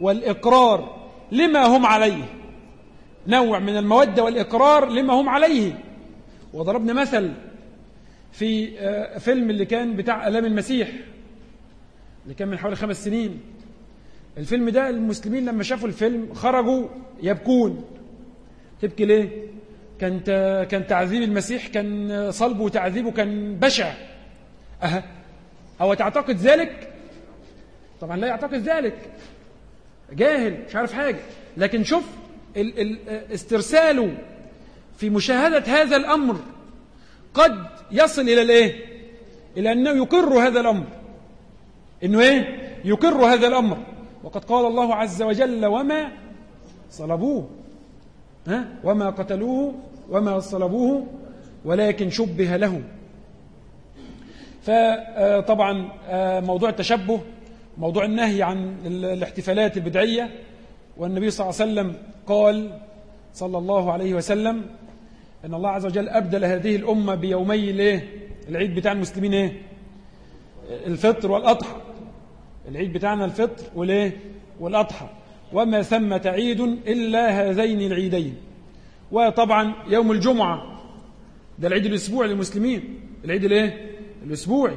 والإقرار لما هم عليه. نوع من المودة والإقرار لما هم عليه. وضربنا مثل في آه، فيلم اللي كان بتاع ألام المسيح اللي كان من حوالي خمس سنين. الفيلم ده المسلمين لما شافوا الفيلم خرجوا يبكون. تبكي ليه؟ كان كان تعذيب المسيح كان صلبه وتعذيبه كان بشع. أها أو تعتقد ذلك؟ طبعا لا يعتقد ذلك. جاهل مش عارف حاجة. لكن شوف ال ال استرساله في مشاهدة هذا الأمر قد يصل إلى الإيه؟ إلى أنه يقر هذا الأمر. إنه إيه؟ يقر هذا الأمر. وقد قال الله عز وجل وما صلبوه. ها؟ وما قتلوه وما صلبوه ولكن شبه له. فطبعا آه، موضوع التشبه موضوع النهي عن الاحتفالات البدعية والنبي صلى الله عليه وسلم قال صلى الله عليه وسلم أن الله عز وجل أبدل هذه الأمة بيومي الايه العيد بتاع المسلمين إيه؟ الفطر والأضحى. العيد بتاعنا الفطر والايه والأضحى. وما ثمة عيد إلا هذين العيدين. وطبعا يوم الجمعة ده العيد الأسبوعي للمسلمين. العيد الإيه؟ الأسبوعي.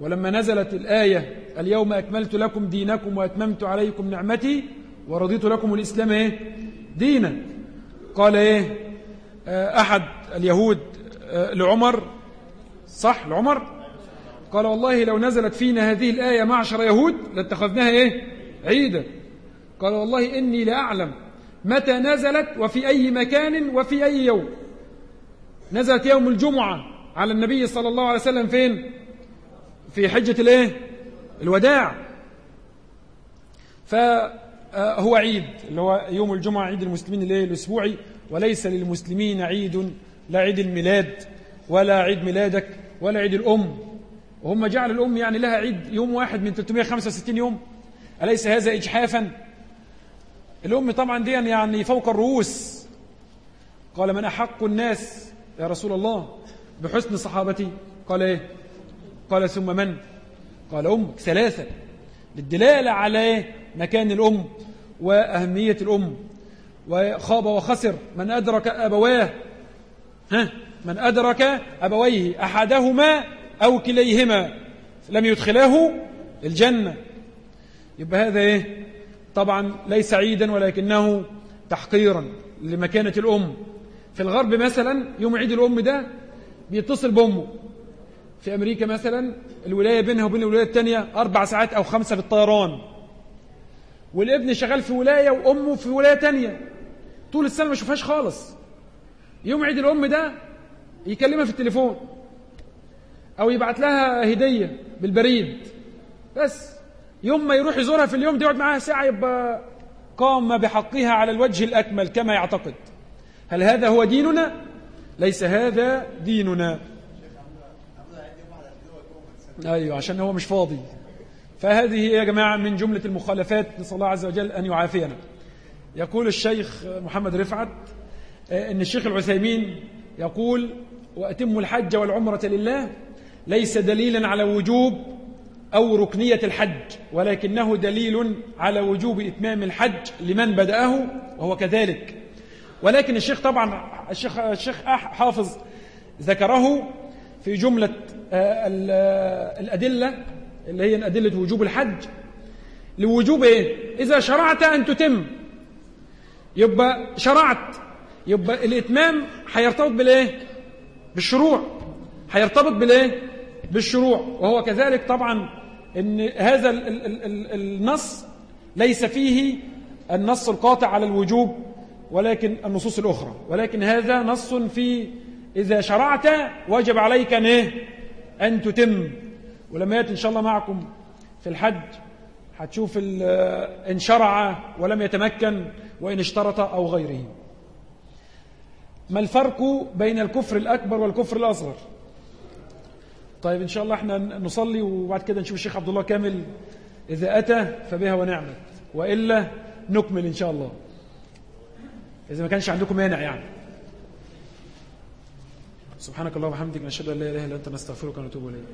ولما نزلت الآية اليوم أكملت لكم دينكم وأتممت عليكم نعمتي ورضيت لكم الإسلام إيه؟ دينا. قال إيه؟ آه، أحد اليهود آه، لعمر. صح لعمر؟ قال والله لو نزلت فينا هذه الآية معشر يهود لاتخذناها إيه؟ عيدا. قال والله إني لأعلم متى نزلت وفي أي مكان وفي أي يوم. نزلت يوم الجمعة على النبي صلى الله عليه وسلم فين؟ في حجة الإيه؟ الوداع. فهو عيد اللي هو يوم الجمعة عيد المسلمين الايه الأسبوعي. وليس للمسلمين عيد لا عيد الميلاد ولا عيد ميلادك ولا عيد الأم. وهم جعل الأم يعني لها عيد يوم واحد من 365 يوم. أليس هذا إجحافا؟ الأم طبعا دي يعني فوق الرؤوس. قال من أحق الناس يا رسول الله؟ بحسن صحابتي. قال إيه؟ قال ثم من؟ قال أمك ثلاثة. للدلالة على إيه؟ مكان الأم وأهمية الأم. وخاب وخسر. من أدرك أبواه؟ ها؟ من أدرك أبويه. أحدهما أو كليهما. لم يدخلاه الجنة. يبقى هذا إيه؟ طبعا ليس عيدا ولكنه تحقيرا لمكانة الأم. في الغرب مثلا يوم عيد الأم ده بيتصل بأمه. في أمريكا مثلا الولاية بينها وبين الولاية الثانية أربع ساعات أو خمسة بالطيران والابن شغال في ولاية وأمه في ولاية تانية. طول السنة ما يشوفهاش خالص. يوم عيد الأم ده يكلمها في التليفون أو يبعت لها هدية بالبريد. بس. يوم ما يروح يزورها في اليوم دي يقعد معاها ساعة يبقى قام بحقها على الوجه الأكمل كما يعتقد. هل هذا هو ديننا؟ ليس هذا ديننا. أيوة عشان هو مش فاضي. فهذه يا جماعة من جملة المخالفات نسأل الله عز وجل أن يعافينا. يقول الشيخ محمد رفعت آه، أن الشيخ العثيمين يقول وأتم الحج والعمرة لله ليس دليلا على وجوب أو ركنية الحج ولكنه دليل على وجوب إتمام الحج لمن بدأه وهو كذلك ولكن الشيخ طبعا الشيخ, الشيخ حافظ ذكره في جملة آه، آه، الأدلة اللي هي أدلة وجوب الحج لوجوب إيه؟ إذا شرعت أن تتم يبقى شرعت يبقى الإتمام هيرتبط بالإيه؟ بالشروع هيرتبط بالإيه؟ بالشروع وهو كذلك طبعا إن هذا النص ليس فيه النص القاطع على الوجوب ولكن النصوص الأخرى. ولكن هذا نص في إذا شرعت واجب عليك أن, إيه؟ أن تتم. ولما يأتي إن شاء الله معكم في الحج هتشوف إن شرع ولم يتمكن وإن اشترط أو غيره. ما الفرق بين الكفر الأكبر والكفر الأصغر؟ طيب إن شاء الله إحنا نصلي وبعد كده نشوف الشيخ عبد الله كامل إذا أتى فبها ونعمت. وإلا نكمل إن شاء الله. إذا ما كانش عندكم مانع يعني. سبحانك اللهم وبحمدك نشهد أن لا إله إلا أنت نستغفرك ونتوب إليك.